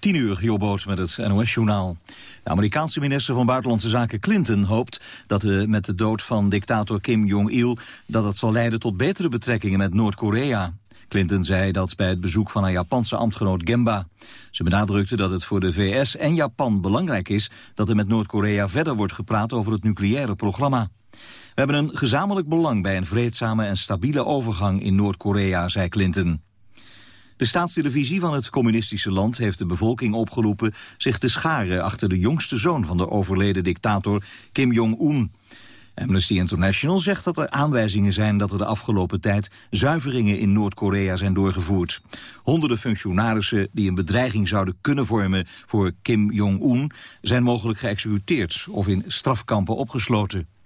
10 uur, Jobboot met het NOS-journaal. De Amerikaanse minister van Buitenlandse Zaken Clinton hoopt dat de, met de dood van dictator Kim Jong-il... dat het zal leiden tot betere betrekkingen met Noord-Korea. Clinton zei dat bij het bezoek van haar Japanse ambtgenoot Gemba. Ze benadrukte dat het voor de VS en Japan belangrijk is... dat er met Noord-Korea verder wordt gepraat over het nucleaire programma. We hebben een gezamenlijk belang bij een vreedzame en stabiele overgang in Noord-Korea, zei Clinton. De staatstelevisie van het communistische land heeft de bevolking opgeroepen zich te scharen achter de jongste zoon van de overleden dictator Kim Jong-un. Amnesty International zegt dat er aanwijzingen zijn dat er de afgelopen tijd zuiveringen in Noord-Korea zijn doorgevoerd. Honderden functionarissen die een bedreiging zouden kunnen vormen voor Kim Jong-un zijn mogelijk geëxecuteerd of in strafkampen opgesloten.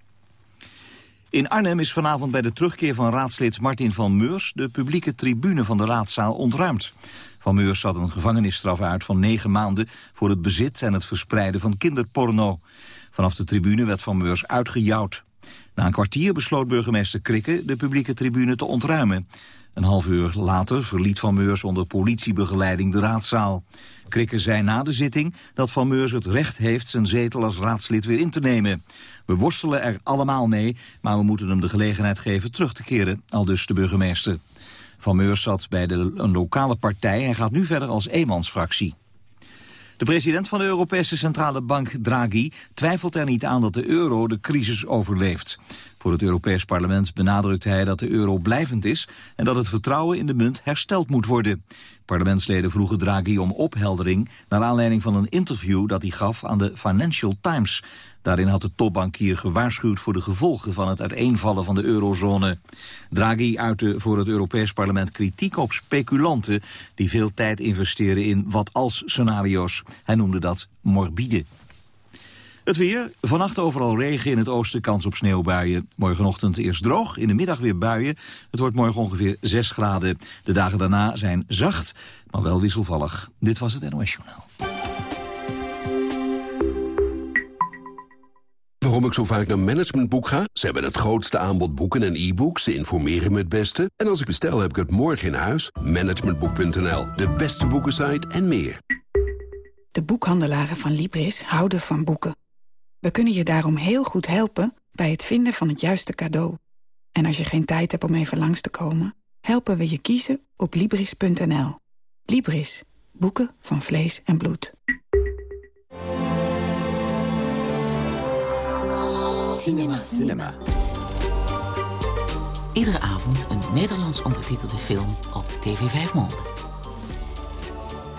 In Arnhem is vanavond bij de terugkeer van raadslid Martin van Meurs... de publieke tribune van de raadzaal ontruimd. Van Meurs zat een gevangenisstraf uit van negen maanden... voor het bezit en het verspreiden van kinderporno. Vanaf de tribune werd Van Meurs uitgejouwd. Na een kwartier besloot burgemeester Krikke de publieke tribune te ontruimen. Een half uur later verliet Van Meurs onder politiebegeleiding de raadzaal. Krikke zei na de zitting dat Van Meurs het recht heeft zijn zetel als raadslid weer in te nemen. We worstelen er allemaal mee, maar we moeten hem de gelegenheid geven terug te keren, aldus de burgemeester. Van Meurs zat bij de, een lokale partij en gaat nu verder als eenmansfractie. De president van de Europese Centrale Bank, Draghi, twijfelt er niet aan dat de euro de crisis overleeft. Voor het Europees Parlement benadrukt hij dat de euro blijvend is en dat het vertrouwen in de munt hersteld moet worden. Parlementsleden vroegen Draghi om opheldering naar aanleiding van een interview dat hij gaf aan de Financial Times. Daarin had de topbankier gewaarschuwd voor de gevolgen van het uiteenvallen van de eurozone. Draghi uitte voor het Europees Parlement kritiek op speculanten die veel tijd investeren in wat-als-scenario's. Hij noemde dat morbide. Het weer, vannacht overal regen, in het oosten kans op sneeuwbuien. Morgenochtend eerst droog, in de middag weer buien. Het wordt morgen ongeveer 6 graden. De dagen daarna zijn zacht, maar wel wisselvallig. Dit was het NOS Journaal. Waarom ik zo vaak naar Managementboek ga? Ze hebben het grootste aanbod boeken en e-books. Ze informeren me het beste. En als ik bestel, heb ik het morgen in huis. Managementboek.nl, de beste boekensite en meer. De boekhandelaren van Libris houden van boeken. We kunnen je daarom heel goed helpen bij het vinden van het juiste cadeau. En als je geen tijd hebt om even langs te komen... helpen we je kiezen op Libris.nl. Libris. Boeken van vlees en bloed. Cinema. Cinema. Iedere avond een Nederlands ondertitelde film op TV 5 Monde.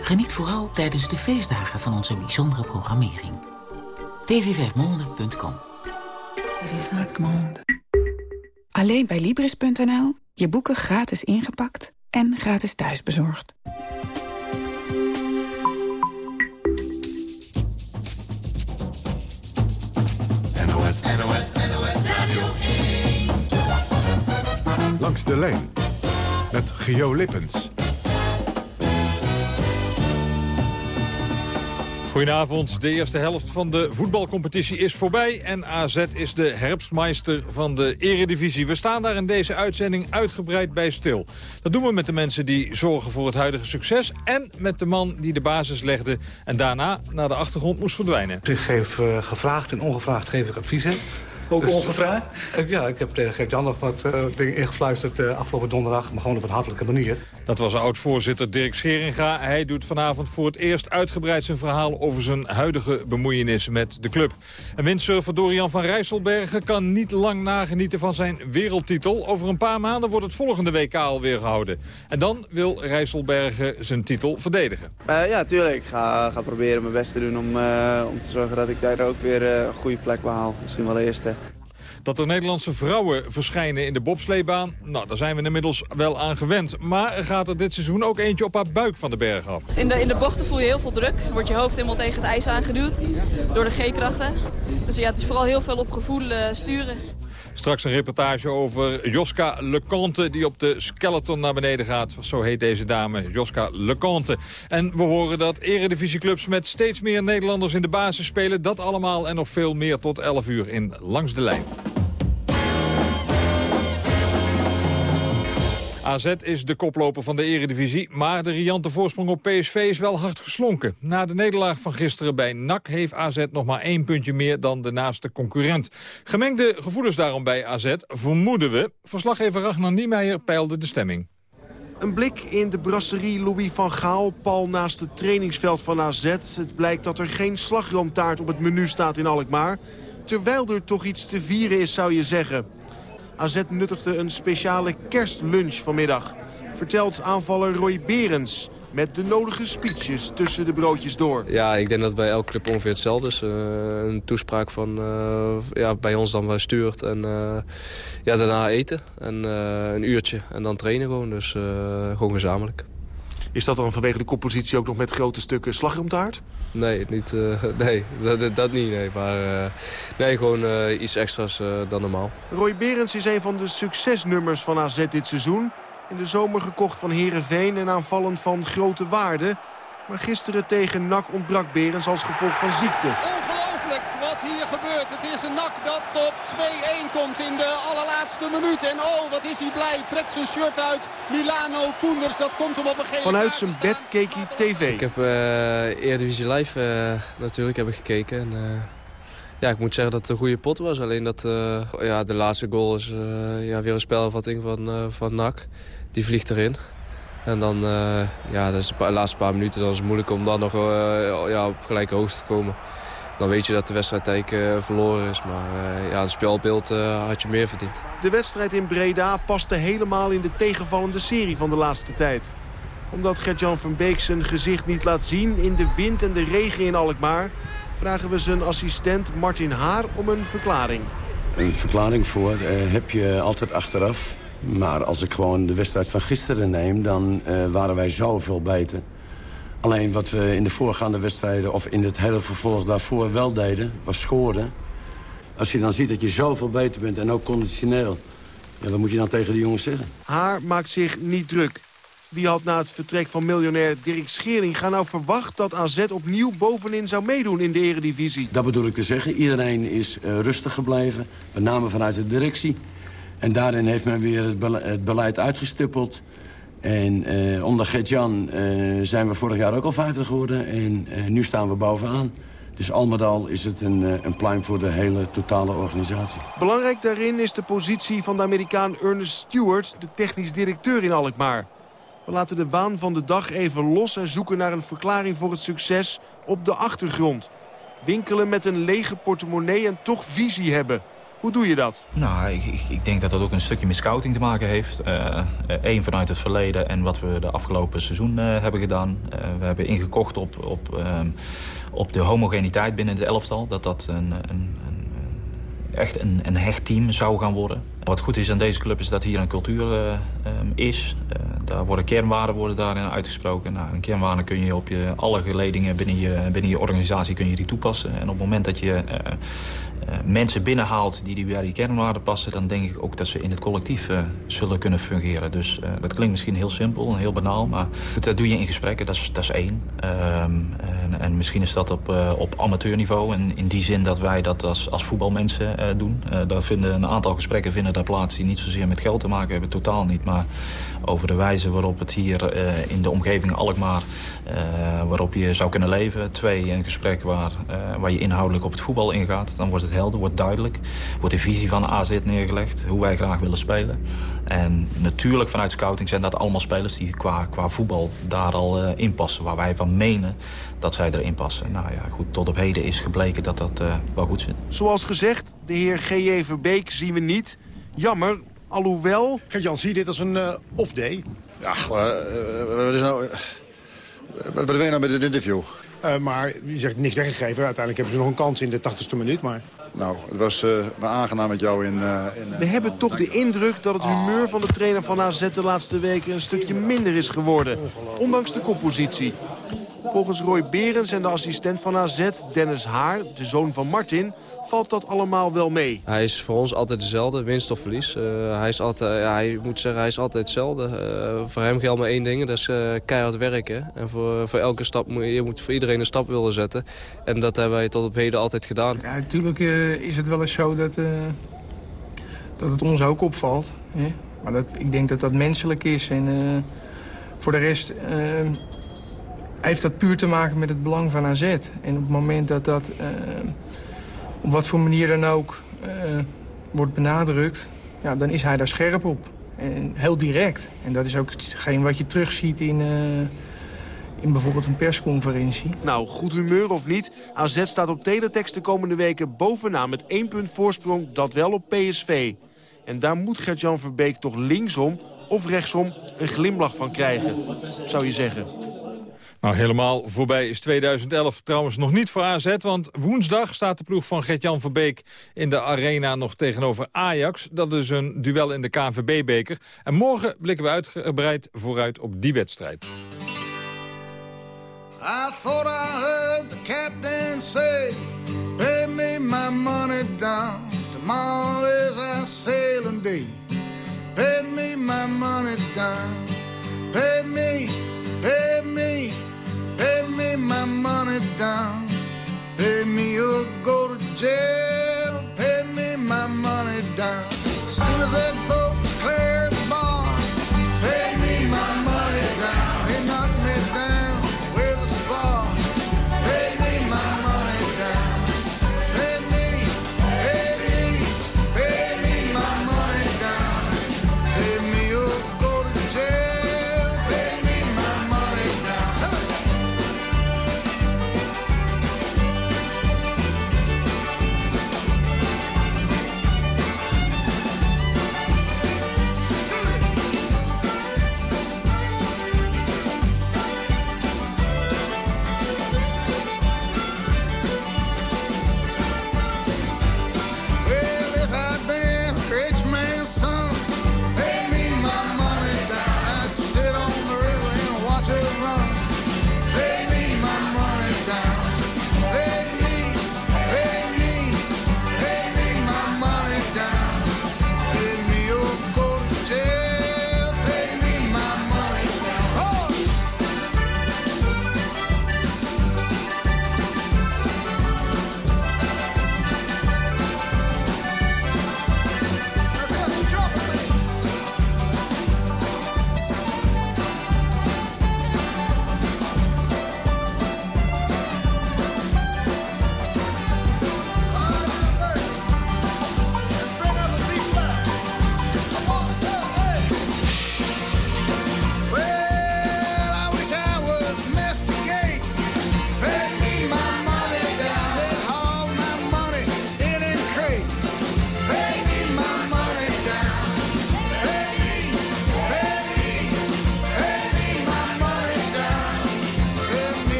Geniet vooral tijdens de feestdagen van onze bijzondere programmering. tv5monde.com Alleen bij Libris.nl. Je boeken gratis ingepakt en gratis thuisbezorgd. NOS, NOS, NOS Radio 1. Langs de lijn met Geo Lippens. Goedenavond. De eerste helft van de voetbalcompetitie is voorbij. En AZ is de herfstmeister van de eredivisie. We staan daar in deze uitzending uitgebreid bij stil. Dat doen we met de mensen die zorgen voor het huidige succes... en met de man die de basis legde en daarna naar de achtergrond moest verdwijnen. Ik geef uh, gevraagd en ongevraagd geef ik adviezen. Ook dus, ongevraagd? Ja, ik heb tegen Gert Jan nog wat uh, dingen ingefluisterd uh, afgelopen donderdag. Maar gewoon op een hartelijke manier. Dat was oud-voorzitter Dirk Scheringa. Hij doet vanavond voor het eerst uitgebreid zijn verhaal... over zijn huidige bemoeienis met de club. En windsurfer Dorian van Rijsselbergen kan niet lang nagenieten van zijn wereldtitel. Over een paar maanden wordt het volgende WK alweer gehouden. En dan wil Rijsselbergen zijn titel verdedigen. ja, tuurlijk. Ik ga, ga proberen mijn best te doen om, om te zorgen dat ik daar ook weer een goede plek behaal. Misschien wel eerste. Dat er Nederlandse vrouwen verschijnen in de bobsleebaan, nou, daar zijn we inmiddels wel aan gewend. Maar gaat er dit seizoen ook eentje op haar buik van de berg af. In de, in de bochten voel je heel veel druk. Wordt je hoofd helemaal tegen het ijs aangeduwd door de G-krachten. Dus ja, het is vooral heel veel op gevoel uh, sturen. Straks een reportage over Joska Leconte die op de skeleton naar beneden gaat. Zo heet deze dame, Joska Leconte. En we horen dat eredivisieclubs met steeds meer Nederlanders in de basis spelen. Dat allemaal en nog veel meer tot 11 uur in Langs de Lijn. AZ is de koploper van de eredivisie, maar de riante voorsprong op PSV is wel hard geslonken. Na de nederlaag van gisteren bij NAC heeft AZ nog maar één puntje meer dan de naaste concurrent. Gemengde gevoelens daarom bij AZ, vermoeden we. Verslaggever Ragnar Niemeyer peilde de stemming. Een blik in de brasserie Louis van Gaal, pal naast het trainingsveld van AZ. Het blijkt dat er geen slagroomtaart op het menu staat in Alkmaar. Terwijl er toch iets te vieren is, zou je zeggen. AZ nuttigde een speciale kerstlunch vanmiddag. Vertelt aanvaller Roy Berens met de nodige speeches tussen de broodjes door. Ja, ik denk dat bij elke club ongeveer hetzelfde is. Uh, een toespraak van uh, ja, bij ons dan wel stuurt en uh, ja, daarna eten. En een uurtje en dan trainen gewoon. Dus gewoon gezamenlijk. Is dat dan vanwege de compositie ook nog met grote stukken slagroomtaart? Nee, niet, nee dat, dat, niet. Nee. Maar nee, gewoon iets extra's dan normaal. Roy Berends is een van de succesnummers van AZ dit seizoen. In de zomer gekocht van Herenveen en aanvallend van grote waarde. Maar gisteren tegen NAC ontbrak Berens als gevolg van ziekte. Wat hier gebeurt. Het is een NAC dat op 2-1 komt in de allerlaatste minuut. En oh, wat is hij blij. Trekt zijn shirt uit. Milano Koenders, dat komt hem op een gegeven Vanuit zijn bed keek hij tv. Ik heb uh, Eredivisie Live uh, natuurlijk hebben gekeken. En, uh... Ja, ik moet zeggen dat het een goede pot was. Alleen dat uh, ja, de laatste goal is uh, ja, weer een spelvatting van, uh, van NAC die vliegt erin. En dan, uh, ja, dat is de laatste paar minuten dan is het moeilijk om dan nog uh, ja, op gelijke hoogte te komen. Dan weet je dat de wedstrijd eigenlijk uh, verloren is. Maar ja, een spelbeeld had je meer verdiend. De wedstrijd in Breda paste helemaal in de tegenvallende serie van de laatste tijd. Omdat Gert-Jan van Beek zijn gezicht niet laat zien in de wind en de regen in Alkmaar... vragen we zijn assistent Martin Haar om een verklaring. Een verklaring voor heb je altijd achteraf. Maar als ik gewoon de wedstrijd van gisteren neem... dan uh, waren wij zoveel beter. Alleen wat we in de voorgaande wedstrijden... of in het hele vervolg daarvoor wel deden, was scoren. Als je dan ziet dat je zoveel beter bent en ook conditioneel... Ja, wat moet je dan tegen de jongens zeggen? Haar maakt zich niet druk. Wie had na het vertrek van miljonair Dirk Schering... gaan nou verwacht dat AZ opnieuw bovenin zou meedoen in de eredivisie? Dat bedoel ik te zeggen. Iedereen is uh, rustig gebleven, met name vanuit de directie. En daarin heeft men weer het beleid uitgestippeld. En uh, onder Gert-Jan uh, zijn we vorig jaar ook al vijftig geworden. En uh, nu staan we bovenaan. Dus al met al is het een, een pluim voor de hele totale organisatie. Belangrijk daarin is de positie van de Amerikaan Ernest Stewart... de technisch directeur in Alkmaar. We laten de waan van de dag even los en zoeken naar een verklaring voor het succes op de achtergrond. Winkelen met een lege portemonnee en toch visie hebben. Hoe doe je dat? Nou, ik, ik, denk dat dat ook een stukje met scouting te maken heeft. Eén uh, vanuit het verleden en wat we de afgelopen seizoen uh, hebben gedaan. We hebben ingekocht op, op, op de homogeniteit binnen het elftal. Dat dat een, een, een echt een, een hecht team zou gaan worden. Wat goed is aan deze club is dat hier een cultuur um, is. Daar worden kernwaarden worden daarin uitgesproken. Nou, een kernwaarde kun je op je, alle geledingen binnen je, binnen je organisatie kun je die toepassen. En op het moment dat je mensen binnenhaalt die, die bij die kernwaarden passen... dan denk ik ook dat ze in het collectief zullen kunnen fungeren. Dus dat klinkt misschien heel simpel en heel banaal. Maar dat doe je in gesprekken, dat is, dat is één. Um, en, en, misschien is dat op, op amateurniveau. En in die zin dat wij dat als, als voetbalmensen doen. daar vinden een aantal gesprekken vinden daar plaats die niet zozeer met geld te maken hebben. Totaal niet. Maar over de wijze waarop het hier uh, in de omgeving Alkmaar... Uh, waarop je zou kunnen leven. Twee, een gesprek waar, uh, waar je inhoudelijk op het voetbal ingaat. Dan wordt het helder, wordt duidelijk. Wordt de visie van AZ neergelegd. Hoe wij graag willen spelen. En natuurlijk vanuit scouting zijn dat allemaal spelers... die qua, qua voetbal daar al in passen. Waar wij van menen dat zij erin passen. Nou ja, goed, tot op heden is gebleken dat dat wel goed zit. Zoals gezegd, de heer G.J. Verbeek zien we niet... Jammer, alhoewel... Gert-Jan, zie je dit als een uh, off-day? Ja, maar, uh, wat is nou... wat ben je nou met dit interview? Uh, maar je zegt niks weggegeven. Uiteindelijk hebben ze nog een kans in de 80ste minuut, maar... Nou, het was uh, aangenaam met jou in... Uh, in We hebben toch de indruk dat het humeur van de trainer van AZ de laatste weken een stukje minder is geworden. Ondanks de koppositie. Volgens Roy Berens en de assistent van AZ, Dennis Haar, de zoon van Martin, valt dat allemaal wel mee. Hij is voor ons altijd dezelfde, winst of verlies. Uh, hij, is altijd, ja, hij moet zeggen, hij is altijd hetzelfde. Uh, voor hem geldt maar één ding, dat is uh, keihard werken. En voor, voor elke stap moet je moet voor iedereen een stap willen zetten. En dat hebben wij tot op heden altijd gedaan. Ja, natuurlijk is het wel eens zo dat, dat het ons ook opvalt. Hè? Maar dat, ik denk dat dat menselijk is. En uh, voor de rest uh, heeft dat puur te maken met het belang van AZ. En op het moment dat dat uh, op wat voor manier dan ook wordt benadrukt... Ja, dan is hij daar scherp op. En heel direct. En dat is ook hetgeen wat je terugziet in in bijvoorbeeld een persconferentie. Nou, goed humeur of niet, AZ staat op teletext de komende weken bovenaan... met één punt voorsprong, dat wel op PSV. En daar moet Gert-Jan Verbeek toch linksom of rechtsom een glimlach van krijgen, zou je zeggen. Nou, helemaal voorbij is 2011 trouwens nog niet voor AZ... want woensdag staat de ploeg van Gert-Jan Verbeek in de arena nog tegenover Ajax. Dat is een duel in de KNVB-beker. En morgen blikken we uitgebreid vooruit op die wedstrijd. I pay me my money down. Tomorrow is sailing day. Pay me my money down. Pay me, pay me, pay me my money down. Pay me or go to jail. Pay me my money down. Soon as that boat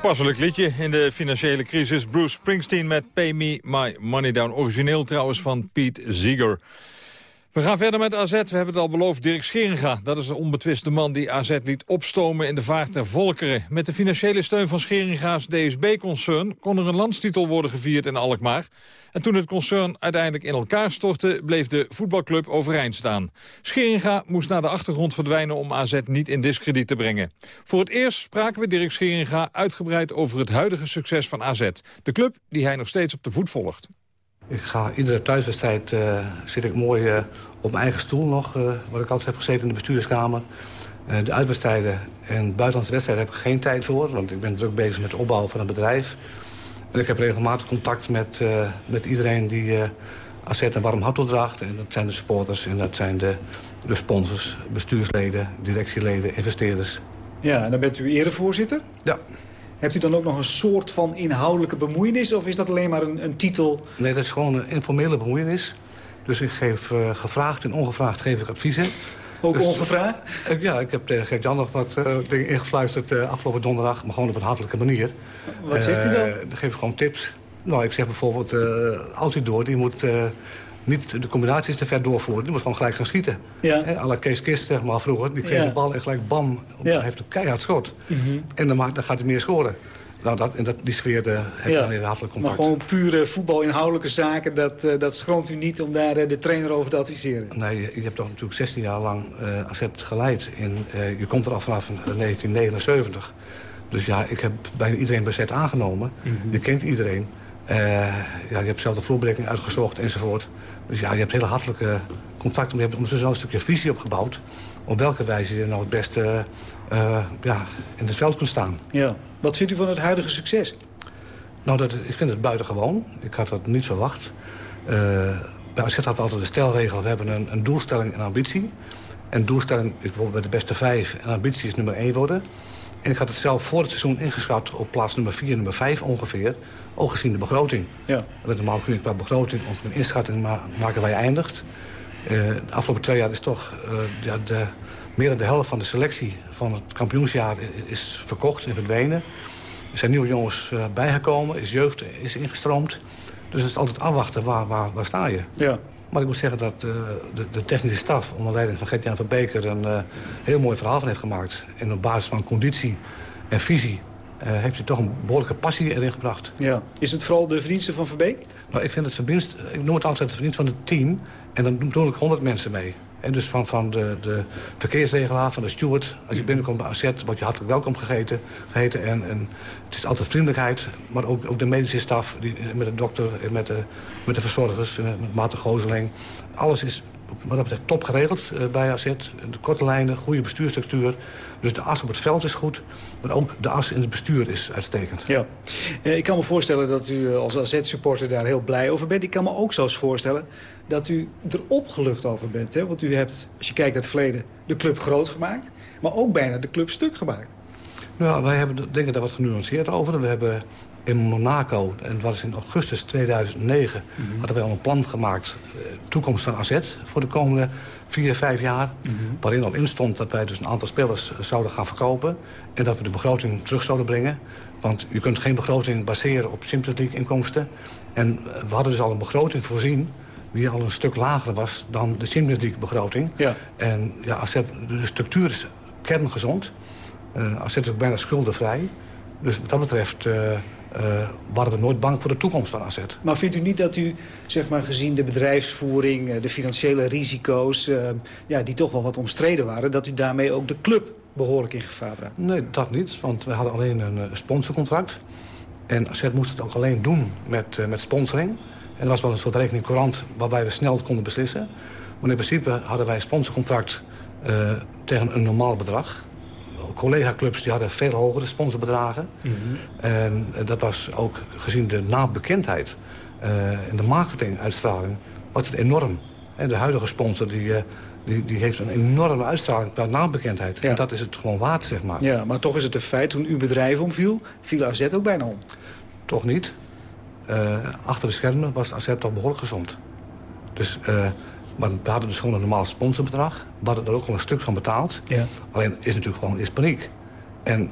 Toepasselijk liedje in de financiële crisis. Bruce Springsteen met Pay Me My Money Down. Origineel trouwens van Pete Seeger. We gaan verder met AZ. We hebben het al beloofd. Dirk Scheringa, dat is de onbetwiste man die AZ liet opstomen in de vaart der volkeren. Met de financiële steun van Scheringa's DSB-concern kon er een landstitel worden gevierd in Alkmaar. En toen het concern uiteindelijk in elkaar stortte, bleef de voetbalclub overeind staan. Scheringa moest naar de achtergrond verdwijnen om AZ niet in discrediet te brengen. Voor het eerst spraken we Dirk Scheringa uitgebreid over het huidige succes van AZ. De club die hij nog steeds op de voet volgt. Ik ga iedere thuiswedstrijd eh, zit ik mooi eh, op mijn eigen stoel nog, eh, wat ik altijd heb gezeten in de bestuurskamer. De uitwedstrijden en buitenlandse wedstrijden heb ik geen tijd voor, want ik ben druk bezig met de opbouw van een bedrijf. En ik heb regelmatig contact met, met iedereen die AZ een warm hart toedraagt. En dat zijn de supporters en dat zijn de, de sponsors, bestuursleden, directieleden, investeerders. Ja, en dan bent u erevoorzitter? Ja. Hebt u dan ook nog een soort van inhoudelijke bemoeienis... of is dat alleen maar een, een titel? Nee, dat is gewoon een informele bemoeienis. Dus ik geef eh, gevraagd en ongevraagd geef ik adviezen. Ook Dus, ongevraagd? eh, ja, ik heb tegen Gert-Jan nog wat eh, dingen ingefluisterd eh, afgelopen donderdag. Maar gewoon op een hartelijke manier. Wat zegt u dan? Eh, dan geef ik gewoon tips. Nou, ik zeg bijvoorbeeld, eh als u door, die moet eh, niet de combinaties te ver doorvoeren. Die moet gewoon gelijk gaan schieten. Ja. À la Kees Kist, zeg maar, vroeger. Die kreeg Ja. de bal en gelijk bam, Ja. heeft een keihard schot. Mhm. En dan, dan gaat hij meer scoren. Nou, dat, en dat, die sfeer eh, heb je dan hartelijk Maar contact. gewoon pure voetbalinhoudelijke zaken... dat, eh, dat schroomt u niet om daar eh, de trainer over te adviseren? Nee, je, je hebt toch natuurlijk 16 jaar lang eh AZ geleid. In, je komt er al vanaf 1979. Dus ja, ik heb bijna iedereen bij zet aangenomen. Je kent iedereen. Eh, ja, je hebt zelf de vloerbreking uitgezocht enzovoort. Dus ja, je hebt hele hartelijke contacten. Maar je hebt ondertussen wel een stukje visie opgebouwd... op welke wijze je nou het beste eh, ja, in het veld kunt staan. Ja. Wat vindt u van het huidige succes? Nou, dat, ik vind het buitengewoon. Ik had dat niet verwacht. Eh, bij AZ hadden we altijd de stelregel... we hebben een, een doelstelling en ambitie. En doelstelling is bijvoorbeeld bij de beste vijf... en ambitie is nummer één worden. En ik had het zelf voor het seizoen ingeschat op plaats nummer 4, nummer 5 ongeveer. Ook gezien de begroting. Ja. Normaal kun je qua begroting ook een inschatting ma maken waar je eindigt. Uh, de afgelopen twee jaar is toch uh, ja, de, meer dan de helft van de selectie van het kampioensjaar is verkocht en verdwenen. Er zijn nieuwe jongens uh, bijgekomen, is jeugd is ingestroomd. Dus het is altijd afwachten, waar, waar, waar sta je? Ja. Maar ik moet zeggen dat uh, de, de, technische staf... onder leiding van Gert-Jan van Beker een uh, heel mooi verhaal van heeft gemaakt. En op basis van conditie en visie... Uh, heeft hij toch een behoorlijke passie erin gebracht. Ja. Is het vooral de verdienste van Verbeek? Nou, ik vind het verdienst... Ik noem het altijd de verdienst van het team. En dan doen ik honderd mensen mee. En dus van, van de, de verkeersregelaar, van de steward. Als je binnenkomt bij AZ, word je hartelijk welkom gegeten, geheten. En, en het is altijd vriendelijkheid. Maar ook, ook de medische staf, die, met de dokter, en met de, met de verzorgers, met Maarten Gooseling. Alles is wat dat betreft top geregeld uh, bij AZ. De korte lijnen, goede bestuurstructuur. Dus de as op het veld is goed. Maar ook de as in het bestuur is uitstekend. Ja. Uh, ik kan me voorstellen dat u als AZ-supporter daar heel blij over bent. Ik kan me ook zelfs voorstellen dat u er opgelucht over bent. Hè? Want u hebt, als je kijkt naar het verleden, de club groot gemaakt. Maar ook bijna de club stuk gemaakt. Nou, wij hebben denk ik daar wat genuanceerd over. We hebben in Monaco, en dat was in augustus 2009... Mm -hmm. hadden wij al een plan gemaakt, uh, toekomst van AZ... voor de komende vier, vijf jaar. Mm -hmm. Waarin al in stond dat wij dus een aantal spelers zouden gaan verkopen... en dat we de begroting terug zouden brengen. Want je kunt geen begroting baseren op Champions League inkomsten. En we hadden dus al een begroting voorzien die al een stuk lager was dan de Champions League begroting. Ja. En ja, AZ, de structuur is kerngezond. Uh, AZ is ook bijna schuldenvrij. Dus wat dat betreft uh, uh, waren we nooit bang voor de toekomst van AZ. Maar vindt u niet dat u, zeg maar, gezien de bedrijfsvoering... de financiële risico's, ja, die toch wel wat omstreden waren... dat u daarmee ook de club behoorlijk in gevaar bracht? Nee, dat niet, want we hadden alleen een sponsorcontract. En AZ moest het ook alleen doen met, met sponsoring... En dat was wel een soort rekening courant waarbij we snel konden beslissen. Maar in principe hadden wij een sponsorcontract tegen een normaal bedrag. Collega-clubs die hadden veel hogere sponsorbedragen. Mm -hmm. En dat was ook gezien de naambekendheid en de marketinguitstraling was het enorm. En de huidige sponsor die, uh, die, die heeft een enorme uitstraling qua naambekendheid. Ja. En dat is het gewoon waard, zeg maar. Ja, maar toch is het een feit, toen uw bedrijf omviel, viel AZ ook bijna om. Toch niet. Uh, achter de schermen was AZ toch behoorlijk gezond. Dus uh, maar we hadden dus gewoon een normaal sponsorbedrag. We hadden er ook al een stuk van betaald. Ja. Alleen is natuurlijk gewoon is paniek. En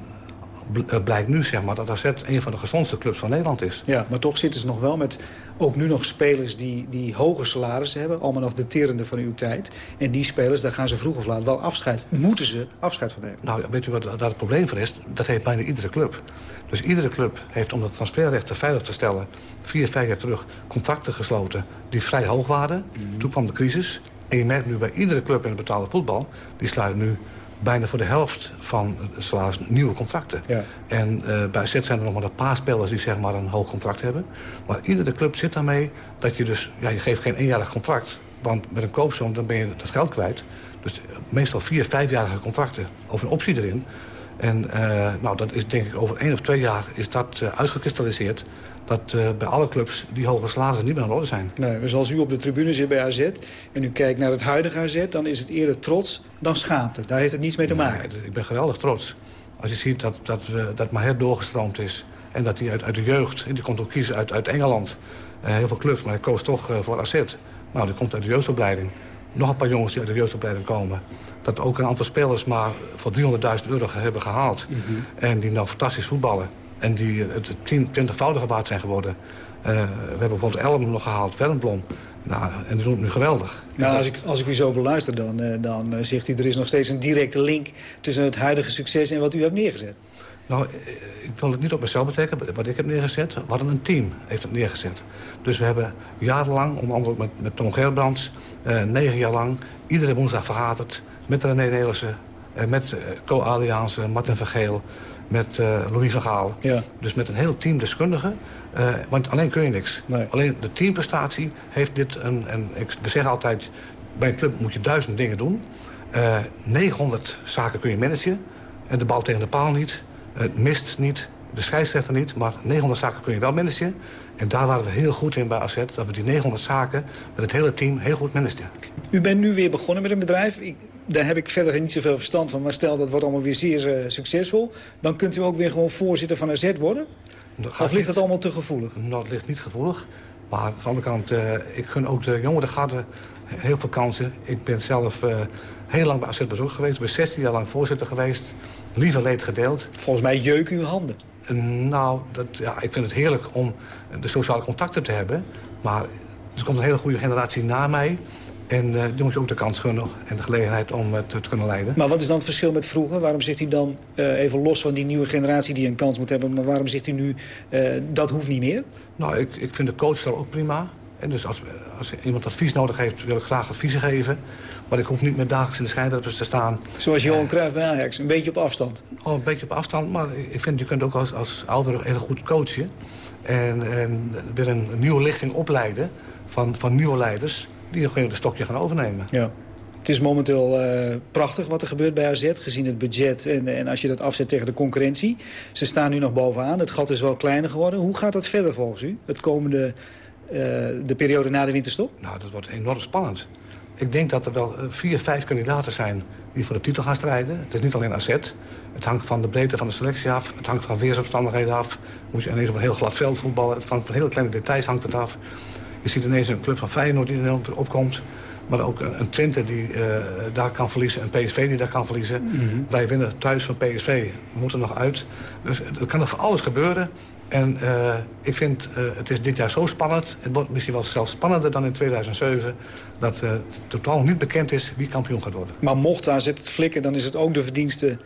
blijkt nu zeg maar, dat AZ een van de gezondste clubs van Nederland is. Ja, maar toch zitten ze nog wel met ook nu nog spelers die, die hoge salarissen hebben. Allemaal nog de terende van uw tijd. En die spelers, daar gaan ze vroeg of laat wel afscheid. Moeten ze afscheid van nemen. Nou, weet u wat daar het probleem van is? Dat heeft bijna iedere club. Dus iedere club heeft om dat transferrechten veilig te stellen... vier, vijf jaar terug contracten gesloten die vrij hoog waren. Mm -hmm. Toen kwam de crisis. En je merkt nu bij iedere club in het betaalde voetbal... die sluiten nu bijna voor de helft van het salaris nieuwe contracten. Ja. En uh, bij Z zijn er nog maar een paar spelers die zeg maar een hoog contract hebben. Maar iedere club zit daarmee dat je dus... Ja, je geeft geen eenjarig contract. Want met een koopsom dan ben je dat geld kwijt. Dus meestal vier, vijfjarige contracten. Of een optie erin. En uh, nou, dat is denk ik over één of twee jaar is dat uh, uitgekristalliseerd dat uh, bij alle clubs die hoge salarissen niet meer aan de orde zijn. Nee, dus als u op de tribune zit bij AZ en u kijkt naar het huidige AZ... dan is het eerder trots dan schaamte. Daar heeft het niets mee te maken. Nee, ik ben geweldig trots. Als je ziet dat, dat, dat Maher doorgestroomd is... en dat hij uit, uit de jeugd, en die komt ook kiezen uit, uit Engeland... Heel veel clubs, maar hij koos toch voor AZ. Nou, die komt uit de jeugdopleiding. Nog een paar jongens die uit de jeugdopleiding komen. Dat we ook een aantal spelers maar voor 300.000 euro hebben gehaald. Mhm. Mm -hmm. En die nou fantastisch voetballen. En die het tien, twintigvoudige waard zijn geworden. Uh, we hebben bijvoorbeeld Elm nog gehaald, Wernblom. Nou, en die doen het nu geweldig. Nou, als, ik, als ik u zo beluister, dan, uh, dan uh, zegt u... er is nog steeds een directe link tussen het huidige succes en wat u hebt neergezet. Nou, ik wil het niet op mezelf betrekken, wat ik heb neergezet. Hadden een team, heeft het neergezet. Dus we hebben jarenlang, onder andere met, met Tom Gerbrands... negen jaar lang, iedere woensdag vergaderd... met René Nelissen, met Co Adriaanse, Martin van Geel... met Louis van Gaal. Ja. Dus met een heel team deskundigen. Want alleen kun je niks. Nee. Alleen de teamprestatie heeft dit een... En ik, we zeggen altijd, bij een club moet je duizend dingen doen. Uh, 900 zaken kun je managen. En de bal tegen de paal niet. Het mist niet. De scheidsrechter niet. Maar 900 zaken kun je wel managen. En daar waren we heel goed in bij AZ. Dat we die 900 zaken met het hele team heel goed managen. U bent nu weer begonnen met een bedrijf. Ik, daar heb ik verder niet zoveel verstand van. Maar stel dat wordt allemaal weer zeer uh, succesvol. Dan kunt u ook weer gewoon voorzitter van AZ worden? Of ligt dat allemaal te gevoelig? Nou, het ligt niet gevoelig. Maar van de andere kant, uh, ik gun ook de jongere garde heel veel kansen. Ik ben zelf uh, heel lang bij AZ bezoek geweest. Ik ben 16 jaar lang voorzitter geweest. Liever leed gedeeld. Volgens mij jeuken uw handen. Nou, dat, ja, ik vind het heerlijk om de sociale contacten te hebben. Maar er komt een hele goede generatie na mij. En uh, die moet je ook de kans gunnen en de gelegenheid om het te kunnen leiden. Maar wat is dan het verschil met vroeger? Waarom zegt u dan, uh, even los van die nieuwe generatie die een kans moet hebben... maar waarom zegt u nu, dat hoeft niet meer? Nou, ik, ik vind de coachstel ook prima. En dus als, als iemand advies nodig heeft, wil ik graag adviezen geven. Maar ik hoef niet met dagelijks in de schijnwerpers te staan. Zoals Johan Cruijff bij Ajax, een beetje op afstand. Oh, een beetje op afstand, maar ik vind je kunt ook als, als ouder heel goed coachen. En, en weer een nieuwe lichting opleiden van, van nieuwe leiders... die nog een stokje gaan overnemen. Ja. Het is momenteel uh, prachtig wat er gebeurt bij AZ, gezien het budget... En, en als je dat afzet tegen de concurrentie. Ze staan nu nog bovenaan, het gat is wel kleiner geworden. Hoe gaat dat verder volgens u, het komende, de periode na de winterstop? Nou, dat wordt enorm spannend. Ik denk dat er wel vier, vijf kandidaten zijn die voor de titel gaan strijden. Het is niet alleen AZ. Het hangt van de breedte van de selectie af. Het hangt van weersomstandigheden af. Moet je ineens op een heel glad veld voetballen. Het hangt van hele kleine details hangt het af. Je ziet ineens een club van Feyenoord die opkomt. Maar ook een Twente die uh, daar kan verliezen. Een PSV die daar kan verliezen. Mm -hmm. Wij winnen thuis van PSV. We moeten nog uit. Dus er kan nog voor alles gebeuren. En uh, ik vind, uh, het is dit jaar zo spannend. Het wordt misschien wel zelfs spannender dan in 2007. Dat uh, totaal nog niet bekend is wie kampioen gaat worden. Maar mocht AZ het flikken, dan is het ook de verdienste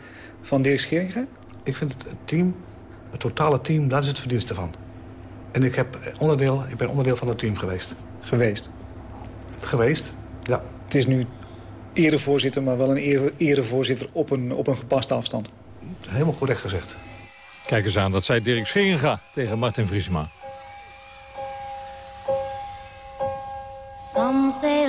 van Dirk Scheringa? Ik vind het, team, het totale team, daar is het verdienste van. En ik, heb onderdeel, ik ben onderdeel van het team geweest. Geweest? Geweest, ja. Het is nu erevoorzitter, maar wel een ere, erevoorzitter op een, op een gepaste afstand. Helemaal correct gezegd. Kijk eens aan, dat zei Dirk Scheringa tegen Martin Vriesma. Some say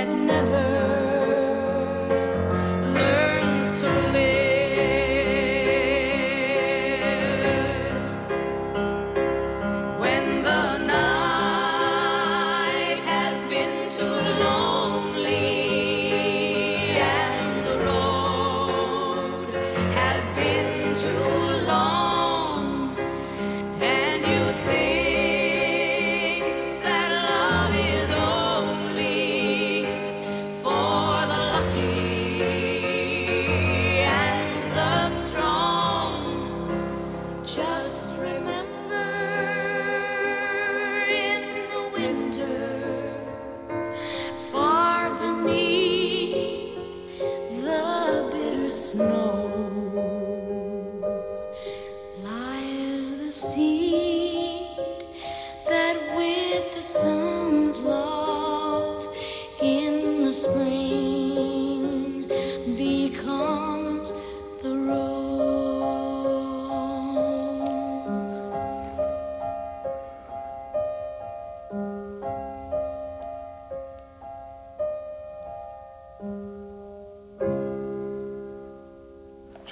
that never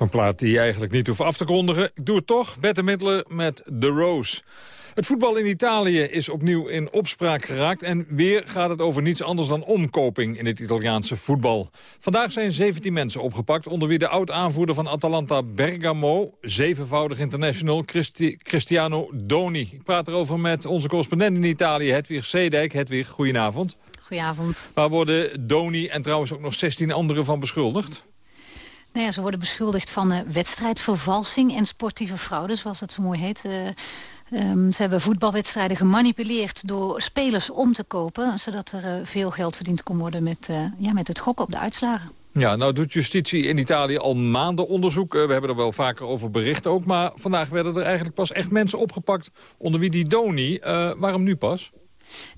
Zo'n plaat die je eigenlijk niet hoeft af te kondigen. Ik doe het toch. Bette Midler met The Rose. Het voetbal in Italië is opnieuw in opspraak geraakt. En weer gaat het over niets anders dan omkoping in het Italiaanse voetbal. Vandaag zijn 17 mensen opgepakt, onder wie de oud-aanvoerder van Atalanta Bergamo, zevenvoudig international Christi Cristiano Doni. Ik praat erover met onze correspondent in Italië, Hedwig Zedijk. Hedwig, goedenavond. Goedenavond. Waar worden Doni en trouwens ook nog 16 anderen van beschuldigd? Nou ja, ze worden beschuldigd van uh, wedstrijdvervalsing en sportieve fraude, zoals dat zo mooi heet. Uh, um, ze hebben voetbalwedstrijden gemanipuleerd door spelers om te kopen... zodat er uh, veel geld verdiend kon worden met, ja, met het gokken op de uitslagen. Ja, nou doet justitie in Italië al maanden onderzoek. we hebben er wel vaker over bericht ook. Maar vandaag werden er eigenlijk pas echt mensen opgepakt... onder wie die Doni. waarom nu pas?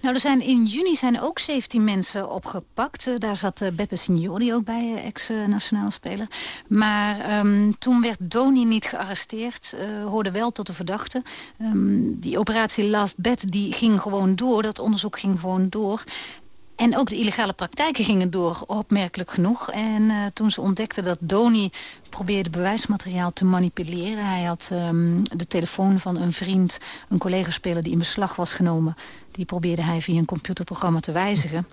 Nou, er zijn in juni zijn ook 17 mensen opgepakt. Uh, daar zat uh, Beppe Signori ook bij, uh, ex-nationaal speler. Maar um, toen werd Doni niet gearresteerd, hoorde wel tot de verdachte. Um, die operatie Last Bet die ging gewoon door, dat onderzoek ging gewoon door. En ook de illegale praktijken gingen door, opmerkelijk genoeg. En uh, toen ze ontdekten dat Doni probeerde bewijsmateriaal te manipuleren. Hij had um, de telefoon van een vriend, een collega-speler die in beslag was genomen. Die probeerde hij via een computerprogramma te wijzigen.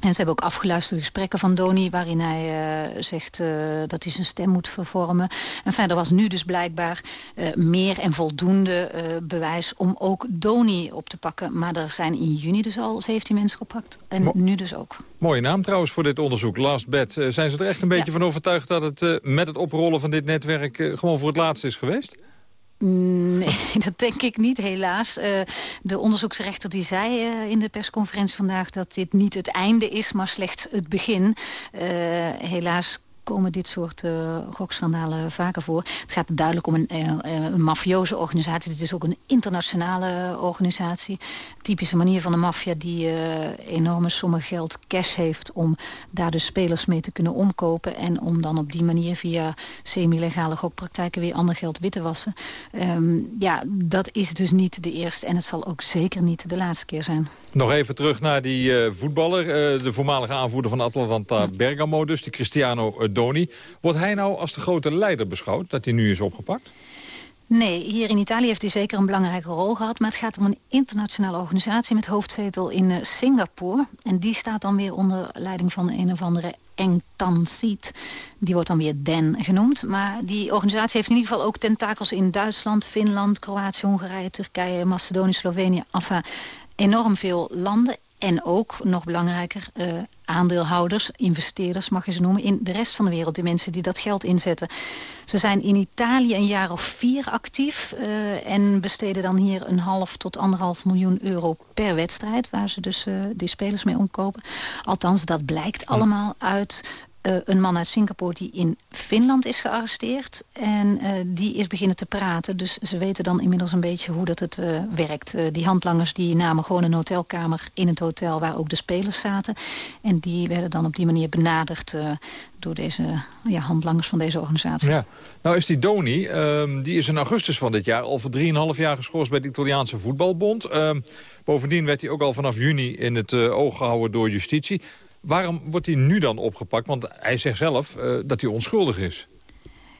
En ze hebben ook afgeluisterde gesprekken van Doni... waarin hij uh, zegt uh, dat hij zijn stem moet vervormen. En verder was nu dus blijkbaar uh, meer en voldoende bewijs... om ook Doni op te pakken. Maar er zijn in juni dus al 17 mensen gepakt. En Mo nu dus ook. Mooie naam trouwens voor dit onderzoek, Last Bet. zijn ze er echt een beetje ja. van overtuigd... dat het met het oprollen van dit netwerk gewoon voor het laatst is geweest? Nee, dat denk ik niet, helaas. Uh, de onderzoeksrechter die zei uh, in de persconferentie vandaag... dat dit niet het einde is, maar slechts het begin. Uh, helaas komen dit soort gokschandalen vaker voor. Het gaat duidelijk om een, een mafioze organisatie. Dit is ook een internationale organisatie. Typische manier van de maffia die uh, enorme sommen geld cash heeft... om daar de spelers mee te kunnen omkopen... en om dan op die manier via semi-legale gokpraktijken... weer ander geld wit te wassen. Um, ja, dat is dus niet de eerste en het zal ook zeker niet de laatste keer zijn. Nog even terug naar die uh, voetballer, uh, de voormalige aanvoerder van Atalanta Bergamo dus, die Cristiano Doni. Wordt hij nou als de grote leider beschouwd, dat hij nu is opgepakt? Nee, hier in Italië heeft hij zeker een belangrijke rol gehad. Maar het gaat om een internationale organisatie met hoofdzetel in uh, Singapore. En die staat dan weer onder leiding van een of andere Eng Tan Siet. Die wordt dan weer DEN genoemd. Maar die organisatie heeft in ieder geval ook tentakels in Duitsland, Finland, Kroatië, Hongarije, Turkije, Macedonië, Slovenië, Enfin, enorm veel landen. En ook, nog belangrijker, uh, aandeelhouders, investeerders mag je ze noemen... in de rest van de wereld, die mensen die dat geld inzetten. Ze zijn in Italië een jaar of vier actief... Uh, en besteden dan hier een half tot anderhalf miljoen euro per wedstrijd... waar ze dus uh, die spelers mee omkopen. Althans, dat blijkt allemaal uit uh, een man uit Singapore die in Finland is gearresteerd. En uh, die is beginnen te praten. Dus ze weten dan inmiddels een beetje hoe dat het uh, werkt. die handlangers die namen gewoon een hotelkamer in het hotel waar ook de spelers zaten. En die werden dan op die manier benaderd door deze ja, handlangers van deze organisatie. Ja. Nou is die Doni, um, die is in augustus van dit jaar al voor 3,5 jaar geschorst bij de Italiaanse voetbalbond. Um, bovendien werd hij ook al vanaf juni in het oog gehouden door justitie. Waarom wordt hij nu dan opgepakt? Want hij zegt zelf uh, dat hij onschuldig is.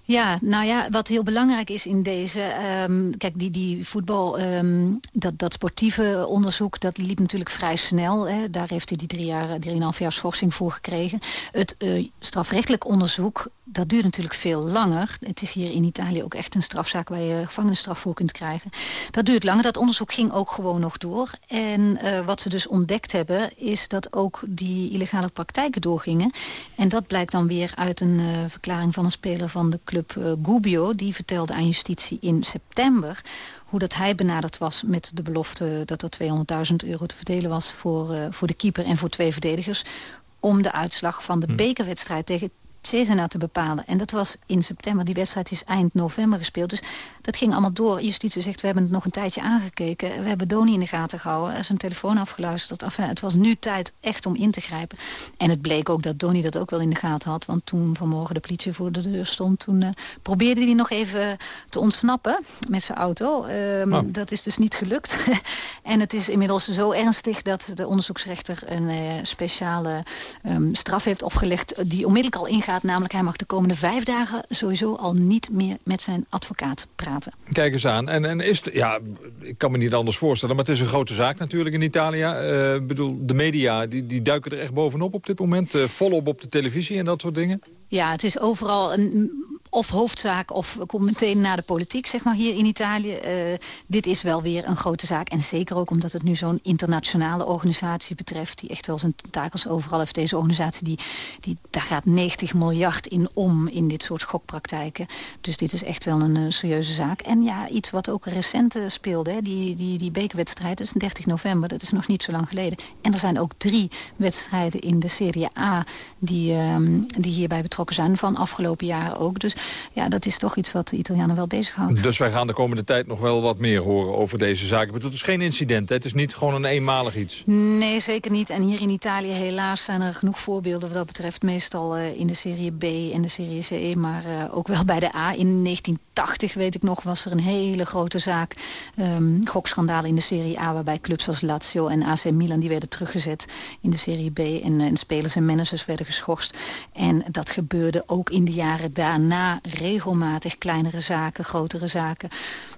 Ja, nou ja, wat heel belangrijk is in deze... Um, kijk, die, die voetbal, um, dat, dat sportieve onderzoek... dat liep natuurlijk vrij snel. Hè. Daar heeft hij die drie jaar, drieënhalf jaar schorsing voor gekregen. Het uh, strafrechtelijk onderzoek, dat duurt natuurlijk veel langer. Het is hier in Italië ook echt een strafzaak... waar je gevangenisstraf voor kunt krijgen. Dat duurt langer. Dat onderzoek ging ook gewoon nog door. En uh, wat ze dus ontdekt hebben... is dat ook die illegale praktijken doorgingen. En dat blijkt dan weer uit een uh, verklaring van een speler van de club uh, Gubbio. Die vertelde aan justitie in september hoe dat hij benaderd was met de belofte dat er 200.000 euro te verdelen was voor, voor de keeper en voor twee verdedigers. Om de uitslag van de hm. bekerwedstrijd tegen Cesena te bepalen. En dat was in september. Die wedstrijd is eind november gespeeld. Dus dat ging allemaal door. Justitie zegt, we hebben het nog een tijdje aangekeken. We hebben Doni in de gaten gehouden. Een telefoon afgeluisterd. Enfin, het was nu tijd echt om in te grijpen. En het bleek ook dat Doni dat ook wel in de gaten had. Want toen vanmorgen de politie voor de deur stond... toen uh, probeerde hij nog even te ontsnappen met zijn auto. Um, oh. Dat is dus niet gelukt. en het is inmiddels zo ernstig... dat de onderzoeksrechter een uh, speciale um, straf heeft opgelegd... die onmiddellijk al ingaat gaat. Namelijk, hij mag de komende vijf dagen sowieso al niet meer met zijn advocaat praten. Kijk eens aan. En, en is het, ja, ik kan me niet anders voorstellen, maar het is een grote zaak natuurlijk in Italië. Eh, bedoel, de media die, die duiken er echt bovenop op dit moment. eh, volop op de televisie en dat soort dingen. Ja, het is overal een, of hoofdzaak of komt meteen naar de politiek, zeg maar, hier in Italië. Eh, dit is wel weer een grote zaak. En zeker ook omdat het nu zo'n internationale organisatie betreft... die echt wel zijn tentakels overal heeft. Deze organisatie, die, die, daar gaat 90 miljard in om in dit soort gokpraktijken. Dus dit is echt wel een eh, serieuze zaak. En ja, iets wat ook recent eh, speelde, hè, die, die, die bekerwedstrijd... dat is 30 november, dat is nog niet zo lang geleden. En er zijn ook drie wedstrijden in de Serie A... die, ehm, die hierbij betrokken zijn, van afgelopen jaren ook. Dus ja, dat is toch iets wat de Italianen wel bezighoudt. Dus wij gaan de komende tijd nog wel wat meer horen over deze zaak. Ik bedoel, het is geen incident, hè? het is niet gewoon een eenmalig iets. Nee, zeker niet. En hier in Italië helaas zijn er genoeg voorbeelden wat dat betreft. Meestal eh, in de Serie B en de Serie C, maar eh, ook wel bij de A. In 1980, weet ik nog, was er een hele grote zaak. ehm gokschandalen in de Serie A, waarbij clubs als Lazio en AC Milan... die werden teruggezet in de Serie B. En, en spelers en managers werden geschorst. En dat gebeurde ook in de jaren daarna regelmatig. Kleinere zaken, grotere zaken.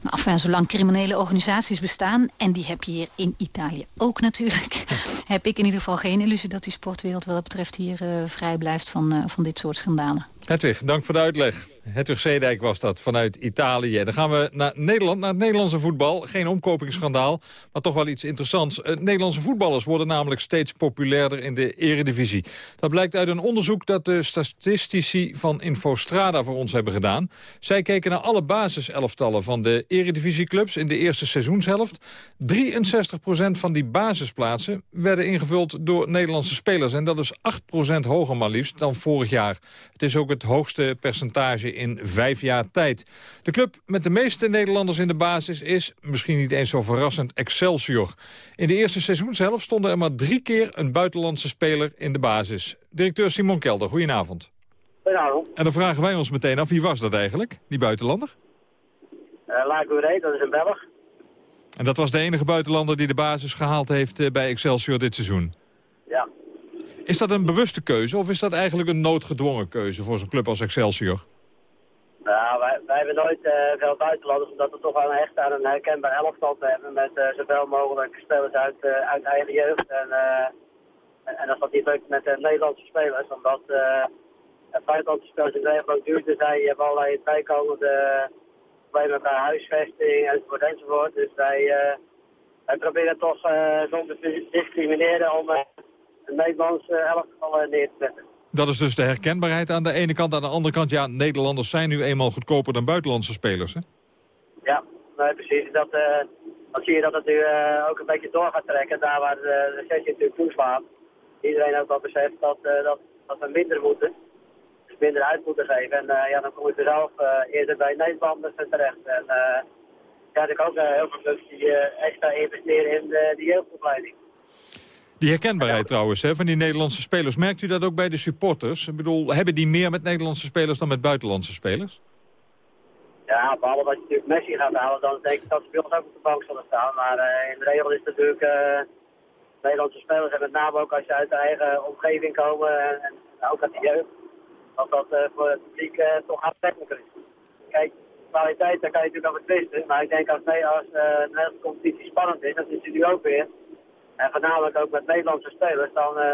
Maar enfin, zolang criminele organisaties bestaan... en die heb je hier in Italië ook natuurlijk... heb ik in ieder geval geen illusie dat die sportwereld wat dat betreft hier eh, vrij blijft van, eh, van dit soort schandalen. Hedwig, dank voor de uitleg. Hedwig Zeedijk was dat vanuit Italië. Dan gaan we naar Nederland, naar het Nederlandse voetbal. Geen omkopingsschandaal, maar toch wel iets interessants. Eh, Nederlandse voetballers worden namelijk steeds populairder in de eredivisie. Dat blijkt uit een onderzoek dat de statistici van Infostrada voor ons hebben gedaan. Zij keken naar alle basiselftallen van de eredivisieclubs in de eerste seizoenshelft. 63% van die basisplaatsen werden ingevuld door Nederlandse spelers. En dat is 8% hoger maar liefst dan vorig jaar. Het is ook het hoogste percentage in vijf jaar tijd. De club met de meeste Nederlanders in de basis is, misschien niet eens zo verrassend, Excelsior. In de eerste seizoenshelft stonden er maar drie keer een buitenlandse speler in de basis. Directeur Simon Kelder, goedenavond. Goedenavond. En dan vragen wij ons meteen af, wie was dat eigenlijk, die buitenlander? Uh, dat is een Belg. En dat was de enige buitenlander die de basis gehaald heeft eh, bij Excelsior dit seizoen. Ja. Is dat een bewuste keuze of is dat eigenlijk een noodgedwongen keuze voor zo'n club als Excelsior? Nou, wij, wij hebben nooit uh, veel buitenlanders, omdat we toch een hecht aan een herkenbaar elftal te hebben. Met uh, zoveel mogelijk spelers uit, uh, uit eigen jeugd. En, en, en niet lukt met Nederlandse spelers, omdat buitenlandse spelers in Nederland ook duurder zijn. Je hebt allerlei bijkomende problemen bij huisvesting enzovoort enzovoort. Dus wij, wij proberen toch zonder te discrimineren om een Nederlandse elftal neer te zetten. Dat is dus de herkenbaarheid aan de ene kant. Aan de andere kant, ja, Nederlanders zijn nu eenmaal goedkoper dan buitenlandse spelers, hè? Ja, nee, precies. Dat, uh, dan zie je dat het nu uh, ook een beetje door gaat trekken. Daar waar de recessie natuurlijk toeslaat. Iedereen ook wel beseft dat, uh, dat, dat we minder moeten. Dus minder uit moeten geven. En ja, dan kom je zelf eerder bij Nederlanders terecht. En ja, ik ook heel veel die extra investeren in de, de jeugdopleiding. Die herkenbaarheid trouwens hè, van die Nederlandse spelers. Merkt u dat ook bij de supporters? Ik bedoel, hebben die meer met Nederlandse spelers dan met buitenlandse spelers? Ja, behalve dat je natuurlijk Messi gaat halen, dan denk ik dat ze ook op de bank zullen staan. Maar uh, in de regel is het natuurlijk uh, Nederlandse spelers en met name ook als je uit de eigen omgeving komen en, en ook uit de jeugd, dat dat uh, voor het publiek toch aantrekkelijker is. Kijk, kwaliteit, daar kan je natuurlijk over twisten. Maar ik denk als, als de Nederlandse competitie spannend is, dat is het nu ook weer. En voornamelijk ook met Nederlandse spelers, dan uh,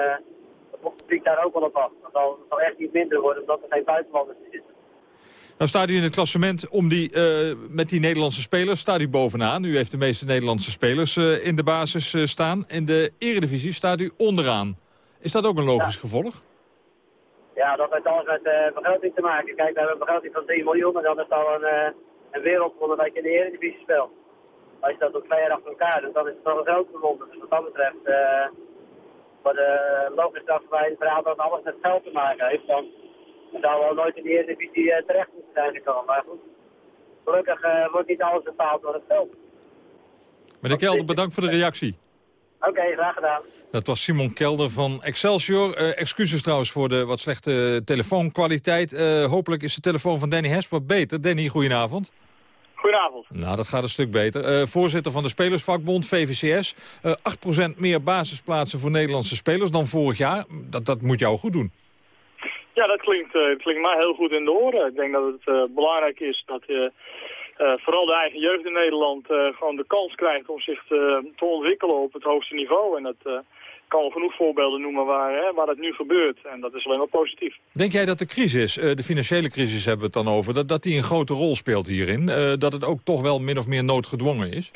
het publiek daar ook wel op af. Dat zal, zal echt niet minder worden omdat er geen buitenlanders zitten. Nou staat u in het klassement om die, uh, met die Nederlandse spelers, staat u bovenaan. U heeft de meeste Nederlandse spelers uh, in de basis uh, staan. In de eredivisie staat u onderaan. Is dat ook een logisch ja. gevolg? Ja, dat heeft alles met begroting te maken. Kijk, we hebben een begroting van 3 miljoen en dan is al een, een wereldronde dat je in de eredivisie speelt als je dat op twee jaar achter elkaar doet, dan is het nog een groot verwonder. Dus wat dat betreft, uh, voor de logisch dat wij het verhaal dat alles met geld te maken heeft, dan zou wel nooit in de Eredivisie uh, terecht moeten zijn gekomen. Maar goed, gelukkig uh, wordt niet alles bepaald door het geld. Meneer Kelder, bedankt voor de reactie. Oké, okay, graag gedaan. Dat was Simon Kelder van Excelsior. Uh, excuses trouwens voor de wat slechte telefoonkwaliteit. Hopelijk is de telefoon van Danny Hesp wat beter. Danny, goedenavond. Goedenavond. Nou, dat gaat een stuk beter. Uh, voorzitter van de Spelersvakbond, VVCS. Uh, 8% meer basisplaatsen voor Nederlandse spelers dan vorig jaar. Dat, dat moet jou goed doen. Ja, dat klinkt, eh, klinkt mij heel goed in de oren. Ik denk dat het eh, belangrijk is dat je eh, vooral de eigen jeugd in Nederland eh, gewoon de kans krijgt om zich te, te ontwikkelen op het hoogste niveau. En dat eh, kan genoeg voorbeelden noemen waar, hè, waar dat nu gebeurt. En dat is alleen maar positief. Denk jij dat de crisis, eh, de financiële crisis hebben we het dan over... dat, dat die een grote rol speelt hierin? Eh, dat het ook toch wel min of meer noodgedwongen is?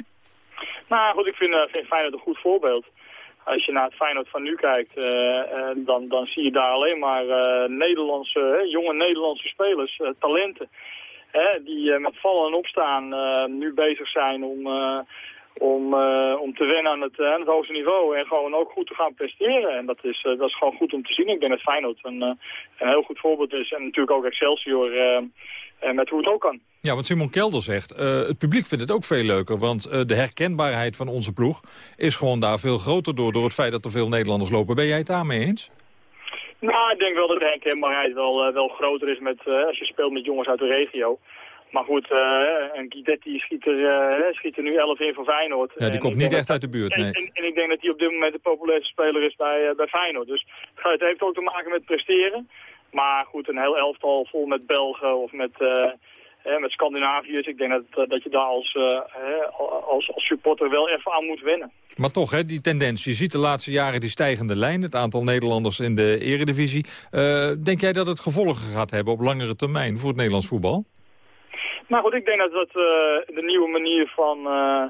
Nou goed, ik vind, eh, vind Feyenoord een goed voorbeeld. Als je naar het Feyenoord van nu kijkt, dan, dan zie je daar alleen maar Nederlandse, jonge Nederlandse spelers, talenten. Die met vallen en opstaan nu bezig zijn om, om, eh, om te wennen aan het, eh, aan het hoogste niveau. En gewoon ook goed te gaan presteren. En dat is, eh, dat is gewoon goed om te zien. Ik denk dat Feyenoord een, eh, een heel goed voorbeeld is. En natuurlijk ook Excelsior met hoe het ook kan. Ja, want Simon Kelder zegt, het publiek vindt het ook veel leuker. Want de herkenbaarheid van onze ploeg is gewoon daar veel groter door... door het feit dat er veel Nederlanders lopen. Ben jij het daarmee eens? Nou, ik denk wel dat de herkenbaarheid wel, wel groter is met, als je speelt met jongens uit de regio. Maar goed, eh en Guidetti schiet er, eh, schiet er nu 11 in voor Feyenoord. Ja, die En komt niet echt uit de buurt, en, nee. en, en ik denk dat hij op dit moment de populairste speler is bij, eh, bij Feyenoord. Dus het heeft ook te maken met presteren. Maar goed, een heel elftal vol met Belgen of met, eh, met Scandinaviërs. Ik denk dat, dat je daar als, als, als supporter wel even aan moet wennen. Maar toch, hè, die tendens. Je ziet de laatste jaren die stijgende lijn. Het aantal Nederlanders in de eredivisie. Denk jij dat het gevolgen gaat hebben op langere termijn voor het Nederlands voetbal? Nou goed, ik denk dat dat eh, de nieuwe manier van, eh,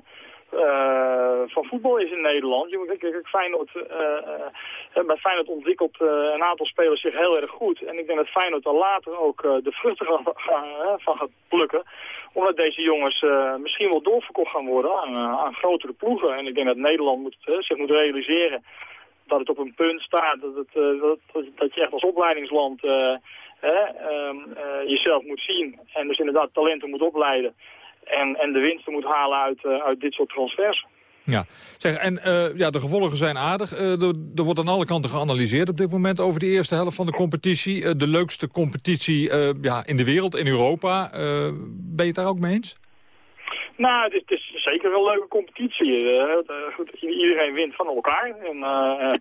eh, van voetbal is in Nederland. Je moet kijk, Feyenoord, eh, bij Feyenoord ontwikkelt een aantal spelers zich heel erg goed. En ik denk dat Feyenoord er later ook de vruchten gaan, van gaat plukken. Omdat deze jongens misschien wel doorverkocht gaan worden aan, aan grotere ploegen. En ik denk dat Nederland moet, zich moet realiseren dat het op een punt staat dat, het, eh, dat, dat, je echt als opleidingsland eh, ehm, eh, jezelf moet zien. En dus inderdaad talenten moet opleiden. En, en de winsten moet halen uit, uit dit soort transfers. Ja, zeg, en ja, de gevolgen zijn aardig. Er, wordt aan alle kanten geanalyseerd op dit moment over de eerste helft van de competitie. De leukste competitie ja, in de wereld, in Europa. Ben je het daar ook mee eens? Nou, het is, zeker wel een leuke competitie. I- iedereen wint van elkaar. En, eh,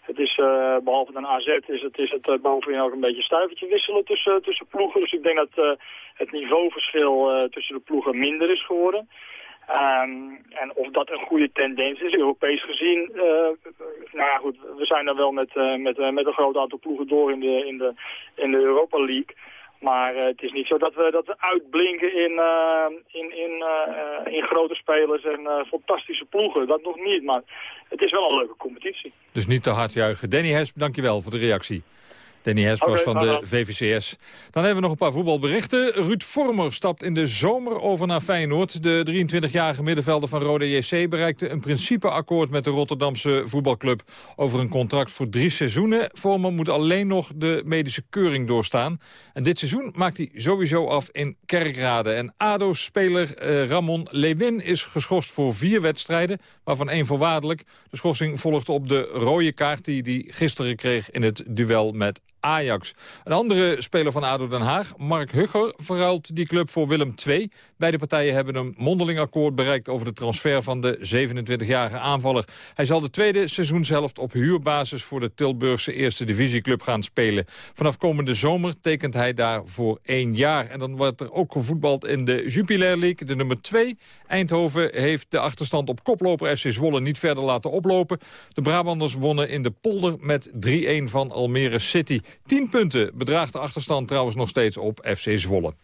het is, eh, behalve een AZ, is het, is het bovenin ook een beetje stuivertje wisselen tussen, tussen ploegen. Dus ik denk dat het niveauverschil tussen de ploegen minder is geworden. Ehm, en of dat een goede tendens is, Europees gezien, nou ja, goed, we zijn dan wel met, met, met een groot aantal ploegen door in de, in de, in de Europa League. Maar eh, het is niet zo dat we, dat we uitblinken in, eh, in, in, eh, in grote spelers en fantastische ploegen. Dat nog niet, maar het is wel een leuke competitie. Dus niet te hard juichen. Danny Hesp, dankjewel voor de reactie. Danny Hesp was Oké, van de. VVCS. Dan hebben we nog een paar voetbalberichten. Ruud Vormer stapt in de zomer over naar Feyenoord. De 23-jarige middenvelder van Rode JC bereikte een principeakkoord met de Rotterdamse voetbalclub over een contract voor drie seizoenen. Vormer moet alleen nog de medische keuring doorstaan. En dit seizoen maakt hij sowieso af in Kerkrade. En ADO-speler eh, Ramon Lewin is geschorst voor vier wedstrijden, waarvan één voorwaardelijk. De schorsing volgt op de rode kaart die hij gisteren kreeg in het duel met Ajax. Een andere speler van ADO Den Haag, Mark Hugger, verruilt die club voor Willem II. Beide partijen hebben een mondeling akkoord bereikt over de transfer van de 27-jarige aanvaller. Hij zal de tweede seizoenshelft op huurbasis voor de Tilburgse eerste divisieclub gaan spelen. Vanaf komende zomer tekent hij daar voor één jaar. En dan wordt er ook gevoetbald in de Jupiler League, de nummer 2. Eindhoven heeft de achterstand op koploper FC Zwolle niet verder laten oplopen. De Brabanders wonnen in de polder met 3-1 van Almere City. 10 punten bedraagt de achterstand trouwens nog steeds op FC Zwolle.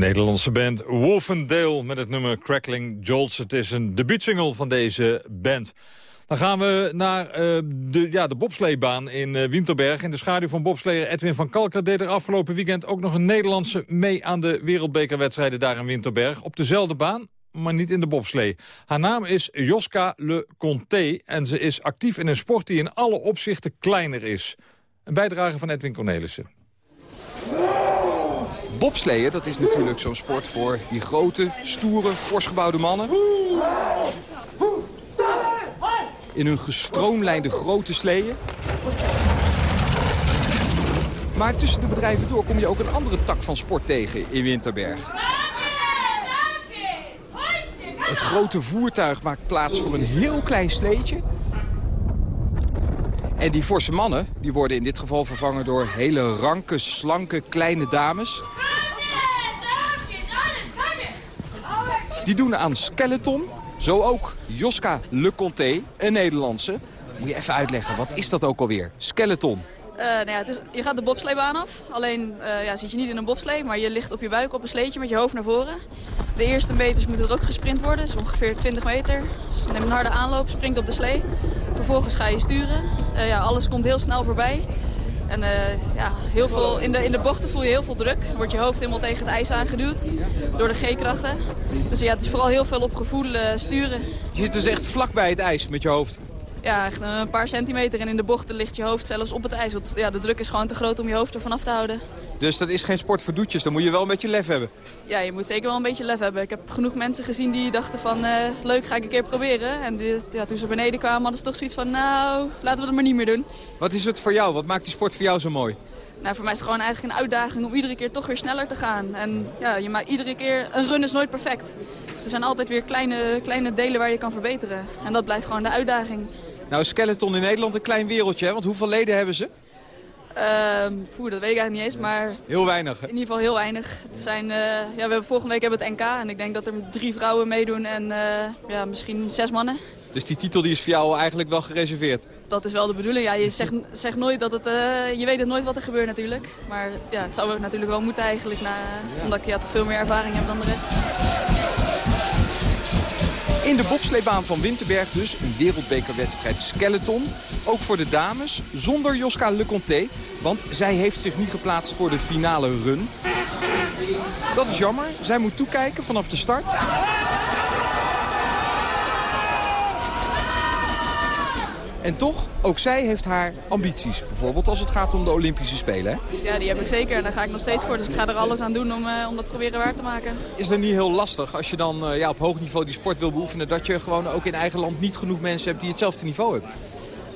Nederlandse band Wolfendale met het nummer Crackling Jolts. Het is een debuutsingle van deze band. Dan gaan we naar eh, de, ja, de bobsleebaan in eh, Winterberg. In de schaduw van bobsleer Edwin van Kalker deed er afgelopen weekend ook nog een Nederlandse mee aan de wereldbekerwedstrijden daar in Winterberg. Op dezelfde baan, maar niet in de bobslee. Haar naam is Joska Le Conté en ze is actief in een sport die in alle opzichten kleiner is. Een bijdrage van Edwin Cornelissen. Bobsleeën, dat is natuurlijk zo'n sport voor die grote, stoere, forsgebouwde mannen. In hun gestroomlijnde grote sleeën. Maar tussen de bedrijven door kom je ook een andere tak van sport tegen in Winterberg. Het grote voertuig maakt plaats voor een heel klein sleetje. En die forse mannen die worden in dit geval vervangen door hele ranke, slanke, kleine dames. Die doen aan skeleton. Zo ook Joska Le Conté, een Nederlandse. Moet je even uitleggen, wat is dat ook alweer? Skeleton. Eh, nou ja, het is, je gaat de bobsleebaan af. Alleen eh, ja, zit je niet in een bobslee, maar je ligt op je buik op een sleetje met je hoofd naar voren. De eerste meters moeten er ook gesprint worden, dus ongeveer 20 meter. Dus neem een harde aanloop, springt op de slee. Vervolgens ga je sturen. Eh, ja, alles komt heel snel voorbij. En eh, ja, heel veel, in, de, in de bochten voel je heel veel druk. Dan wordt je hoofd helemaal tegen het ijs aangeduwd door de G-krachten. Dus ja, het is vooral heel veel op gevoel eh, sturen. Je zit dus echt vlak bij het ijs met je hoofd. Ja, echt een paar centimeter en in de bochten ligt je hoofd zelfs op het ijs. Want ja, de druk is gewoon te groot om je hoofd ervan af te houden. Dus dat is geen sport voor doetjes, dan moet je wel een beetje lef hebben. Ja, je moet zeker wel een beetje lef hebben. Ik heb genoeg mensen gezien die dachten van eh, leuk, ga ik een keer proberen. En die, ja, toen ze beneden kwamen hadden ze toch zoiets van nou, laten we dat maar niet meer doen. Wat is het voor jou? Wat maakt die sport voor jou zo mooi? Nou, voor mij is het gewoon eigenlijk een uitdaging om iedere keer toch weer sneller te gaan. En ja, je maakt iedere keer, een run is nooit perfect. Dus er zijn altijd weer kleine, kleine delen waar je kan verbeteren. En dat blijft gewoon de uitdaging. Nou, Skeleton in Nederland een klein wereldje, hè? want hoeveel leden hebben ze? Ehm poeh, dat weet ik eigenlijk niet eens, maar Heel weinig. hè? in ieder geval heel weinig. Het zijn, eh, ja, we hebben, volgende week hebben we het NK en ik denk dat er drie vrouwen meedoen en eh, ja, misschien zes mannen. Dus die titel die is voor jou eigenlijk wel gereserveerd. Dat is wel de bedoeling. Ja, je zegt, zegt nooit dat het, eh, je weet het nooit wat er gebeurt natuurlijk. Maar ja, het zou natuurlijk wel moeten eigenlijk, na, omdat ik ja, toch veel meer ervaring heb dan de rest. In de bobsleebaan van Winterberg dus een wereldbekerwedstrijd skeleton. Ook voor de dames, zonder Joska Le Conté. Want zij heeft zich niet geplaatst voor de finale run. Dat is jammer. Zij moet toekijken vanaf de start. En toch, ook zij heeft haar ambities. Bijvoorbeeld als het gaat om de Olympische Spelen. Hè? Ja, die heb ik zeker en daar ga ik nog steeds voor. Dus ik ga er alles aan doen om, eh, om dat proberen waar te maken. Is dat niet heel lastig als je dan eh, ja, op hoog niveau die sport wil beoefenen... dat je gewoon ook in eigen land niet genoeg mensen hebt die hetzelfde niveau hebben?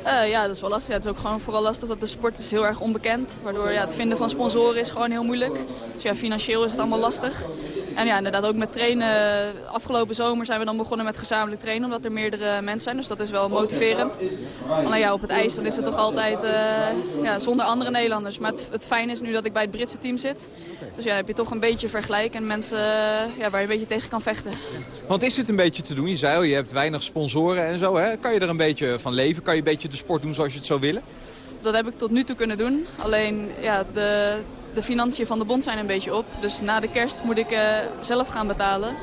Eh, ja, dat is wel lastig. Ja, het is ook gewoon vooral lastig dat de sport is heel erg onbekend. Waardoor ja, het vinden van sponsoren is gewoon heel moeilijk. Dus ja, financieel is het allemaal lastig. En ja, inderdaad ook met trainen. Afgelopen zomer zijn we dan begonnen met gezamenlijk trainen. Omdat er meerdere mensen zijn. Dus dat is wel motiverend. Alleen ja, op het ijs dan is het toch altijd eh, ja, zonder andere Nederlanders. Maar het, het fijne is nu dat ik bij het Britse team zit. Dus ja, heb je toch een beetje vergelijk. En mensen eh, ja, waar je een beetje tegen kan vechten. Want is het een beetje te doen? Je zei al, je hebt weinig sponsoren en zo. Hè? Kan je er een beetje van leven? Kan je een beetje de sport doen zoals je het zou willen? Dat heb ik tot nu toe kunnen doen. Alleen ja, de, de financiën van de bond zijn een beetje op. Dus na de kerst moet ik eh, zelf gaan betalen.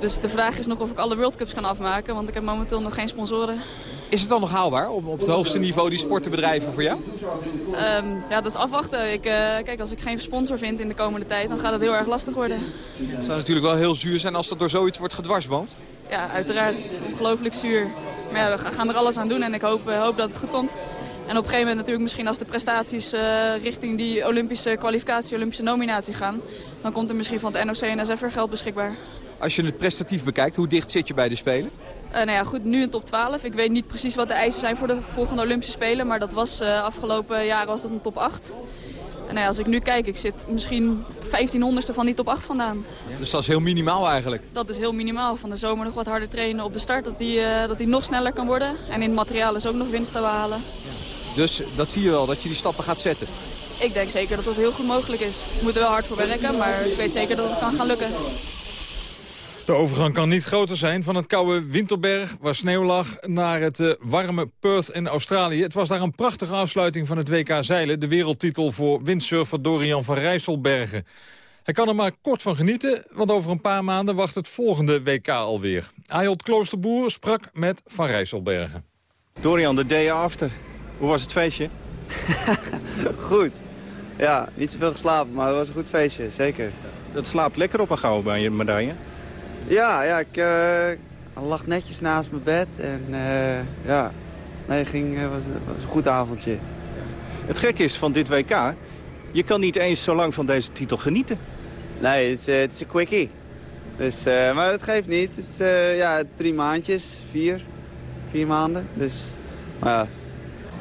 Dus de vraag is nog of ik alle World Cups kan afmaken. Want ik heb momenteel nog geen sponsoren. Is het dan nog haalbaar om op het hoogste niveau die sport te bedrijven voor jou? Ehm, ja, dat is afwachten. Ik, eh, kijk, als ik geen sponsor vind in de komende tijd, dan gaat het heel erg lastig worden. Het zou natuurlijk wel heel zuur zijn als dat door zoiets wordt gedwarsboomd. Ja, uiteraard. Ongelooflijk zuur. Maar ja, we ga- gaan er alles aan doen en ik hoop, eh, hoop dat het goed komt. En op een gegeven moment natuurlijk misschien als de prestaties eh, richting die Olympische kwalificatie, Olympische nominatie gaan, dan komt er misschien van het NOC en NSF er geld beschikbaar. Als je het prestatief bekijkt, hoe dicht zit je bij de Spelen? Eh, nou ja, goed, nu in top 12. Ik weet niet precies wat de eisen zijn voor de volgende Olympische Spelen. Maar dat was eh, afgelopen jaren was dat een top 8. En nou ja, als ik nu kijk, ik zit misschien 1500ste van die top 8 vandaan. Dus dat is heel minimaal eigenlijk. Dat is heel minimaal. Van de zomer nog wat harder trainen op de start. Dat die, dat die nog sneller kan worden. En in het materiaal is ook nog winst te behalen. Dus dat zie je wel, dat je die stappen gaat zetten. Ik denk zeker dat dat heel goed mogelijk is. Ik moet er wel hard voor werken, maar ik weet zeker dat het kan gaan lukken. De overgang kan niet groter zijn van het koude Winterberg, waar sneeuw lag, naar het eh, warme Perth in Australië. Het was daar een prachtige afsluiting van het WK Zeilen, de wereldtitel voor windsurfer Dorian van Rijsselbergen. Hij kan er maar kort van genieten, want over een paar maanden wacht het volgende WK alweer. Ayot Kloosterboer sprak met Van Rijsselbergen. Dorian, de day after. Hoe was het feestje? Goed. Ja, niet zoveel geslapen, maar het was een goed feestje, zeker. Dat slaapt lekker op een gouden medaille. Ja, ja ik eh, lag netjes naast mijn bed en eh, ja, nee, ging, eh, was, was een goed avondje. Het gekke is van dit WK, je kan niet eens zo lang van deze titel genieten. Nee, het is, het is een quickie. Dus, maar dat geeft niet. Het, eh, ja, drie maandjes, vier, vier maanden. Dus, maar ja.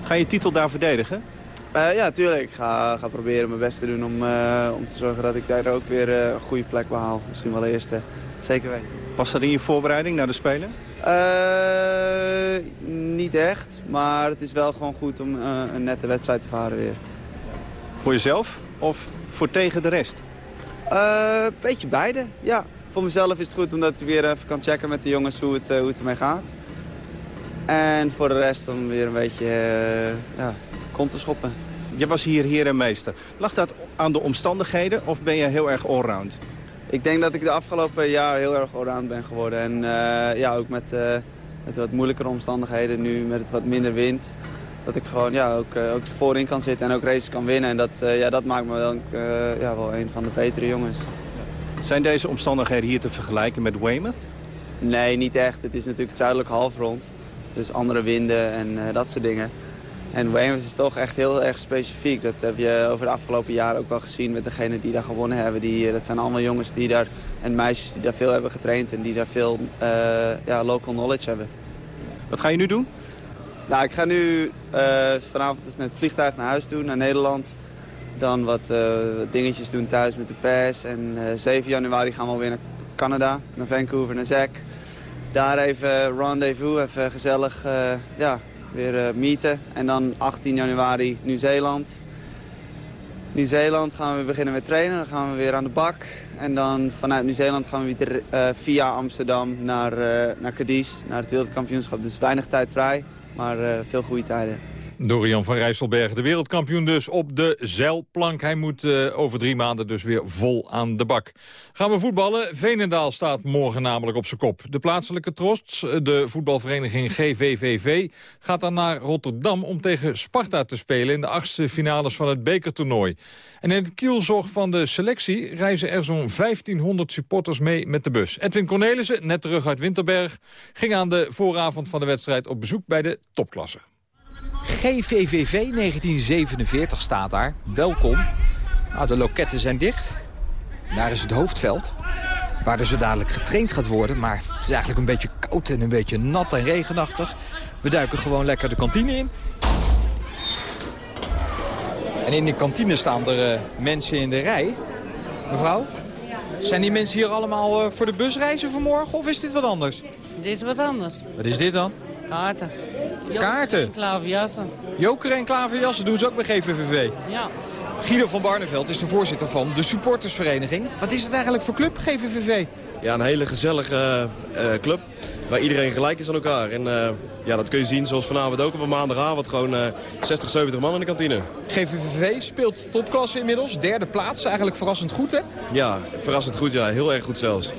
Ga je titel daar verdedigen? Eh, ja, tuurlijk. Ik ga, ga proberen mijn best te doen om, eh, om te zorgen dat ik daar ook weer eh, een goede plek behaal. Misschien wel de eerste. Zeker weten. Was dat in je voorbereiding naar de Spelen? Niet echt, maar het is wel gewoon goed om een nette wedstrijd te varen weer. Voor jezelf of voor tegen de rest? Een beetje beide, ja. Voor mezelf is het goed omdat ik weer even kan checken met de jongens hoe het, hoe het ermee gaat. En voor de rest om weer een beetje eh, ja, kont te schoppen. Je was hier heer en meester. Lag dat aan de omstandigheden of ben je heel erg allround? Ik denk dat ik de afgelopen jaar heel erg allround ben geworden. En eh, ja, ook met, eh, met wat moeilijkere omstandigheden nu, met het wat minder wind. Dat ik gewoon ja, ook, ook voorin kan zitten en ook races kan winnen. En dat, ja, dat maakt me wel, ja, wel een van de betere jongens. Zijn deze omstandigheden hier te vergelijken met Weymouth? Nee, niet echt. Het is natuurlijk het zuidelijk halfrond. Dus andere winden en eh, dat soort dingen. En Weymouth is toch echt heel erg specifiek. Dat heb je over de afgelopen jaren ook wel gezien met degenen die daar gewonnen hebben. Die, eh, dat zijn allemaal jongens die daar, en meisjes die daar veel hebben getraind en die daar veel eh, ja, local knowledge hebben. Wat ga je nu doen? Nou, ik ga nu vanavond is net het vliegtuig naar huis toe, naar Nederland. Dan wat, dingetjes doen thuis met de pers. En eh, 7 januari gaan we alweer naar Canada, naar Vancouver, naar Zack. Daar even rendezvous, even gezellig eh, ja, weer eh, meeten. En dan 18 januari Nieuw-Zeeland. Nieuw-Zeeland gaan we beginnen met trainen. Dan gaan we weer aan de bak. En dan vanuit Nieuw-Zeeland gaan we weer eh, via Amsterdam naar, naar Cadiz, naar het wereldkampioenschap. Dus weinig tijd vrij, maar veel goede tijden. Dorian van Rijsselberg, de wereldkampioen dus op de zeilplank. Hij moet eh, over drie maanden dus weer vol aan de bak. Gaan we voetballen? Venendaal staat morgen namelijk op zijn kop. De plaatselijke trosts, de voetbalvereniging GVVV... gaat dan naar Rotterdam om tegen Sparta te spelen... in de achtste finales van het bekertoernooi. En in het kielzorg van de selectie reizen er zo'n 1500 supporters mee met de bus. Edwin Cornelissen, net terug uit Winterberg... ging aan de vooravond van de wedstrijd op bezoek bij de topklasse. GVVV 1947 staat daar. Welkom. Nou, de loketten zijn dicht. Daar is het hoofdveld. Waar er zo dadelijk getraind gaat worden. Maar het is eigenlijk een beetje koud en een beetje nat en regenachtig. We duiken gewoon lekker de kantine in. En in de kantine staan er eh, mensen in de rij. Mevrouw, zijn die mensen hier allemaal eh, voor de busreizen vanmorgen of is dit wat anders? Dit is wat anders. Wat is dit dan? Kaarten. Kaarten? Klaverjassen. Joker en klaverjassen doen ze ook bij GVVV. Ja. Guido van Barneveld is de voorzitter van de supportersvereniging. Wat is het eigenlijk voor club, GVVV? Ja, een hele gezellige eh, club. Waar iedereen gelijk is aan elkaar. En eh, ja, dat kun je zien zoals vanavond ook op een maandagavond. Gewoon eh 60, 70 man in de kantine. GVVV speelt topklasse inmiddels. Derde plaats, eigenlijk verrassend goed, hè? Ja, verrassend goed. Ja, heel erg goed zelfs.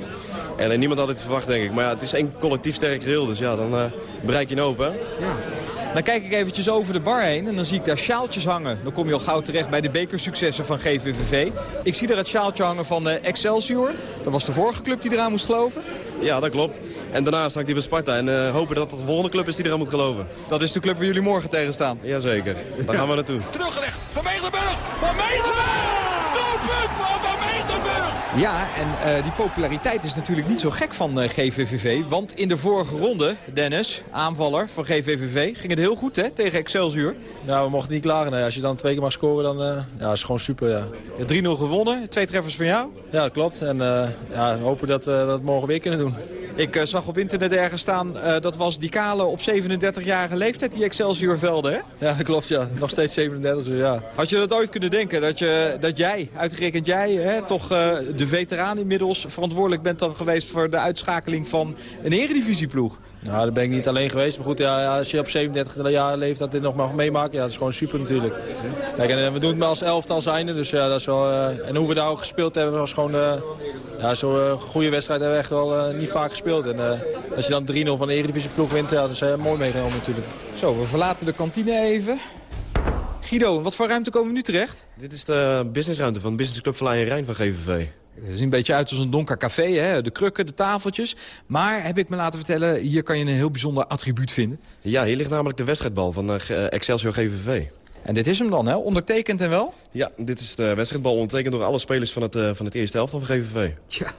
En eh, niemand had dit verwacht, denk ik. Maar ja, het is één collectief sterk geheel. Dus ja, dan eh, bereik je een hoop, hè? Ja. Dan kijk ik eventjes over de bar heen en dan zie ik daar sjaaltjes hangen. Dan kom je al gauw terecht bij de bekersuccessen van GVVV. Ik zie daar het sjaaltje hangen van eh, Excelsior. Dat was de vorige club die eraan moest geloven. Ja, dat klopt. En daarnaast hangt die van Sparta. En eh, hopen dat het de volgende club is die eraan moet geloven. Dat is de club waar jullie morgen tegen staan. Jazeker. Daar gaan we naartoe. Teruggelegd. Van Meegdenburg. Van Meegdenburg. Doelpunt van Van Meegdenburg. Ja, en eh, die populariteit is natuurlijk niet zo gek van eh, GVVV. Want in de vorige ronde, Dennis, aanvaller van GVVV, ging het heel goed hè, tegen Excelsior. Ja, we mochten niet klagen. Nee. Als je dan twee keer mag scoren, dan eh ja, is het gewoon super. Ja. Ja, 3-0 gewonnen, twee treffers van jou. Ja, dat klopt. En ja, we hopen dat we dat morgen weer kunnen doen. Ik zag op internet ergens staan, dat was die kale op 37-jarige leeftijd, die Excelsior velden hè? Ja, dat klopt. Ja. Nog steeds 37, dus ja. Had je dat ooit kunnen denken, dat, je, dat jij, uitgerekend jij, hè, toch eh, de veteraan inmiddels verantwoordelijk bent dan geweest voor de uitschakeling van een eredivisieploeg? Nou, daar ben ik niet alleen geweest. Maar goed, ja, als je op 37 jaar leeft dat dit nog mag meemaken, ja, dat is gewoon super natuurlijk. Kijk, en, eh, we doen het maar als elftal zijnde, dus ja, dat is wel... eh, en hoe we daar ook gespeeld hebben, was gewoon... eh, ja, zo'n goede wedstrijd hebben we echt wel niet vaak gespeeld. En eh, als je dan 3-0 van de Eredivisie-ploeg wint, ja, dat is mooi meegenomen natuurlijk. Zo, we verlaten de kantine even. Guido, wat voor ruimte komen we nu terecht? Dit is de businessruimte van de Business Club Verlaaien Rijn van GVV. Het ziet een beetje uit als een donker café, hè? de krukken, de tafeltjes. Maar, heb ik me laten vertellen, hier kan je een heel bijzonder attribuut vinden. Ja, hier ligt namelijk de wedstrijdbal van eh, eh, Excelsior GVV. En dit is hem dan, hè? Ondertekend en wel? Ja, dit is de wedstrijdbal ondertekend door alle spelers van het, eh, van het eerste helft van GVV. Tja.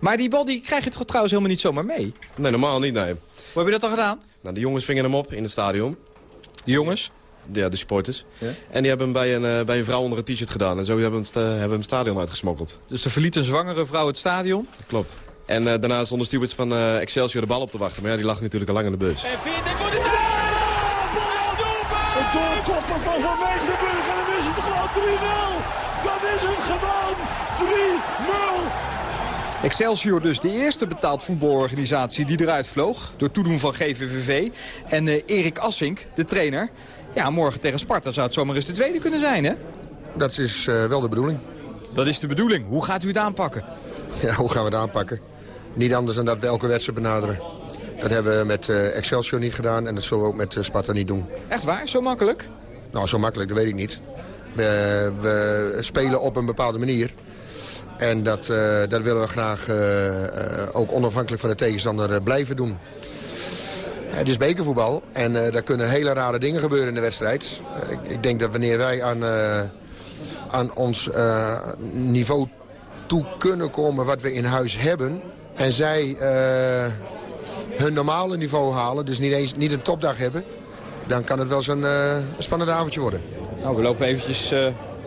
Maar die bal die krijg je toch trouwens helemaal niet zomaar mee? Nee, normaal niet, nee. Hoe heb je dat dan gedaan? Nou, de jongens vingen hem op in het stadion. De jongens? Ja, de supporters. Ja. En die hebben hem bij een, eh, bij een vrouw onder een t-shirt gedaan. En zo hebben we hem, hebben hem het stadion uitgesmokkeld. Dus er verliet een zwangere vrouw het stadion? Klopt. En eh, daarna stonden stewards van eh, Excelsior de bal op te wachten. Maar ja, die lag natuurlijk al lang in de bus. Het doorkoppen van Van Meegdenburg. En dan is het gewoon 3-0. Dan is het gewoon 3-0. Excelsior dus de eerste betaald voetbalorganisatie die eruit vloog. Door toedoen van GVVV. En eh, Erik Assink, de trainer. Ja, morgen tegen Sparta zou het zomaar eens de tweede kunnen zijn, hè? Dat is eh, wel de bedoeling. Dat is de bedoeling. Hoe gaat u het aanpakken? Ja, hoe gaan we het aanpakken? Niet anders dan dat we elke wedstrijd benaderen. Dat hebben we met eh, Excelsior niet gedaan en dat zullen we ook met eh, Sparta niet doen. Echt waar? Zo makkelijk? Nou, zo makkelijk, dat weet ik niet. We, we spelen op een bepaalde manier. En dat, dat willen we graag ook onafhankelijk van de tegenstander blijven doen. Het is bekervoetbal en eh daar kunnen hele rare dingen gebeuren in de wedstrijd. Eh, ik, ik denk dat wanneer wij aan, eh, aan ons niveau toe kunnen komen wat we in huis hebben... en zij hun normale niveau halen, dus niet eens niet een topdag hebben... dan kan het wel eens een spannend avondje worden. Nou, we lopen eventjes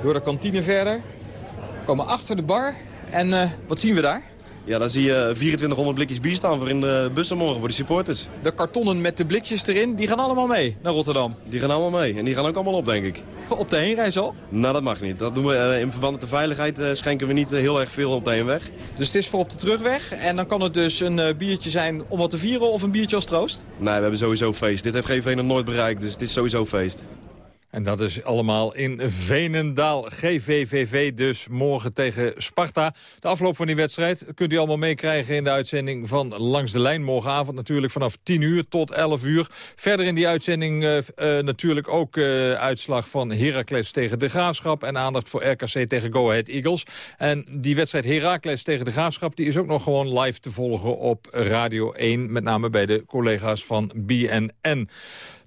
door de kantine verder. We komen achter de bar. En wat zien we daar? Ja, daar zie je 2400 blikjes bier staan voor in de bussen morgen voor de supporters. De kartonnen met de blikjes erin, die gaan allemaal mee naar Rotterdam. Die gaan allemaal mee. En die gaan ook allemaal op, denk ik. Op de heenreis al? Nou, dat mag niet. Dat doen we eh, in verband met de veiligheid. eh, schenken we niet eh, heel erg veel op de heenweg. Dus het is voor op de terugweg. En dan kan het dus een biertje zijn om wat te vieren of een biertje als troost? Nee, we hebben sowieso feest. Dit heeft GV nog nooit bereikt, dus het is sowieso feest. En dat is allemaal in Venendaal. GVVV dus morgen tegen Sparta. De afloop van die wedstrijd kunt u allemaal meekrijgen in de uitzending van Langs de Lijn. Morgenavond natuurlijk vanaf 10 uur tot 11 uur. Verder in die uitzending uh, uh, natuurlijk ook uh, uitslag van Heracles tegen de Graafschap. En aandacht voor RKC tegen Go Ahead Eagles. En die wedstrijd Heracles tegen de Graafschap... die is ook nog gewoon live te volgen op Radio 1. Met name bij de collega's van BNN.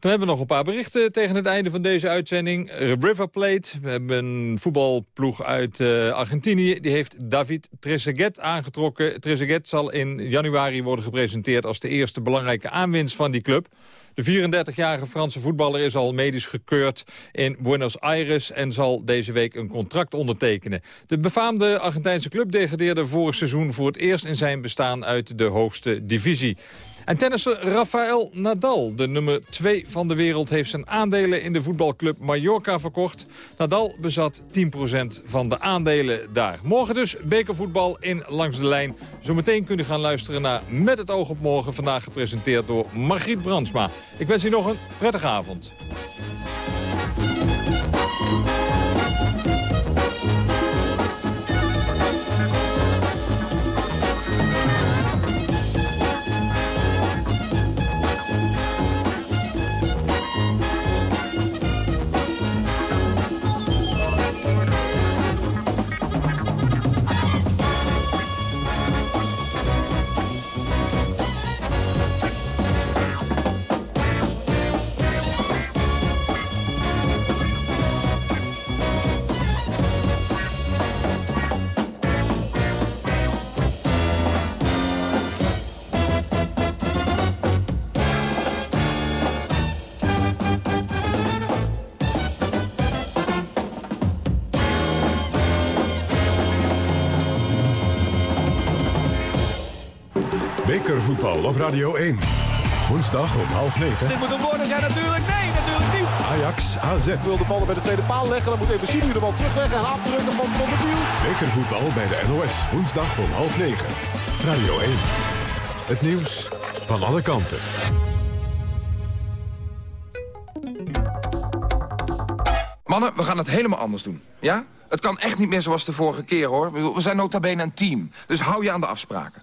Dan hebben we nog een paar berichten tegen het einde van deze uitzending. River Plate, we hebben een voetbalploeg uit uh, Argentinië. Die heeft David Trezeguet aangetrokken. Trezeguet zal in januari worden gepresenteerd als de eerste belangrijke aanwinst van die club. De 34-jarige Franse voetballer is al medisch gekeurd in Buenos Aires... en zal deze week een contract ondertekenen. De befaamde Argentijnse club degradeerde vorig seizoen... voor het eerst in zijn bestaan uit de hoogste divisie. En tennisser Rafael Nadal, de nummer 2 van de wereld... heeft zijn aandelen in de voetbalclub Mallorca verkocht. Nadal bezat 10% van de aandelen daar. Morgen dus bekervoetbal in Langs de Lijn. Zometeen kunt u gaan luisteren naar Met het oog op morgen... vandaag gepresenteerd door Margriet Brandsma. Ik wens u nog een prettige avond. Bekervoetbal op Radio 1. Woensdag om half negen. Dit moet een worden zijn natuurlijk. Nee, natuurlijk niet. Ajax AZ. Wil de bal bij de tweede paal leggen. Dan moet even nu de bal terugleggen en afdrukken van Van der Biel. Bekervoetbal bij de NOS. Woensdag om half negen. Radio 1. Het nieuws van alle kanten. Mannen, we gaan het helemaal anders doen. Ja? Het kan echt niet meer zoals de vorige keer, hoor. We zijn nota bene een team. Dus hou je aan de afspraken.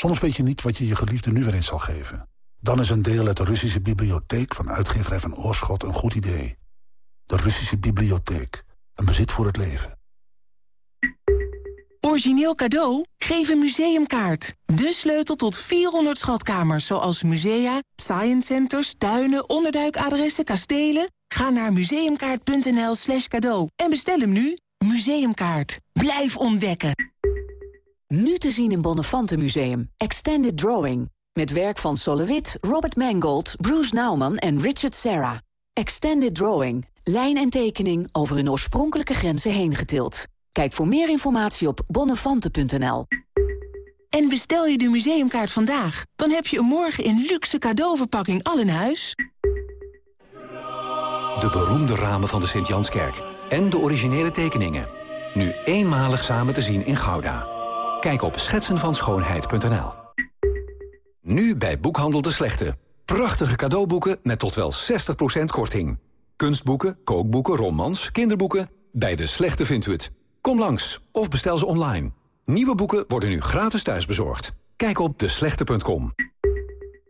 Soms weet je niet wat je je geliefde nu weer eens zal geven. Dan is een deel uit de Russische bibliotheek van uitgeverij van Oorschot een goed idee. De Russische bibliotheek. Een bezit voor het leven. Origineel cadeau? Geef een museumkaart. De sleutel tot 400 schatkamers, zoals musea, science centers, tuinen, onderduikadressen, kastelen. Ga naar museumkaart.nl slash cadeau en bestel hem nu. Museumkaart. Blijf ontdekken. Nu te zien in Bonnefante Museum. Extended Drawing. Met werk van Solowit, Robert Mangold, Bruce Nauman en Richard Serra. Extended Drawing. Lijn en tekening over hun oorspronkelijke grenzen heen getild. Kijk voor meer informatie op bonnefante.nl. En bestel je de museumkaart vandaag, dan heb je een morgen in luxe cadeauverpakking al in huis. De beroemde ramen van de Sint-Janskerk en de originele tekeningen. Nu eenmalig samen te zien in Gouda. Kijk op schetsenvanschoonheid.nl. Nu bij Boekhandel de Slechte. Prachtige cadeauboeken met tot wel 60% korting. Kunstboeken, kookboeken, romans, kinderboeken. Bij de Slechte vindt u het. Kom langs of bestel ze online. Nieuwe boeken worden nu gratis thuisbezorgd. Kijk op deslechte.com.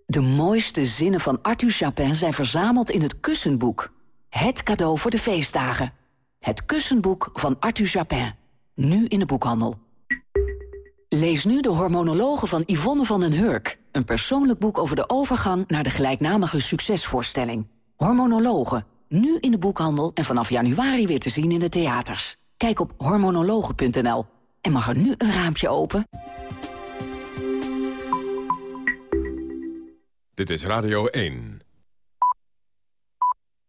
De mooiste zinnen van Arthur Chapin zijn verzameld in het Kussenboek. Het cadeau voor de feestdagen. Het Kussenboek van Arthur Chapin. Nu in de boekhandel. Lees nu de hormonologen van Yvonne van den Hurk. Een persoonlijk boek over de overgang naar de gelijknamige succesvoorstelling. Hormonologen. Nu in de boekhandel en vanaf januari weer te zien in de theaters. Kijk op hormonologen.nl. En mag er nu een raampje open? Dit is Radio 1.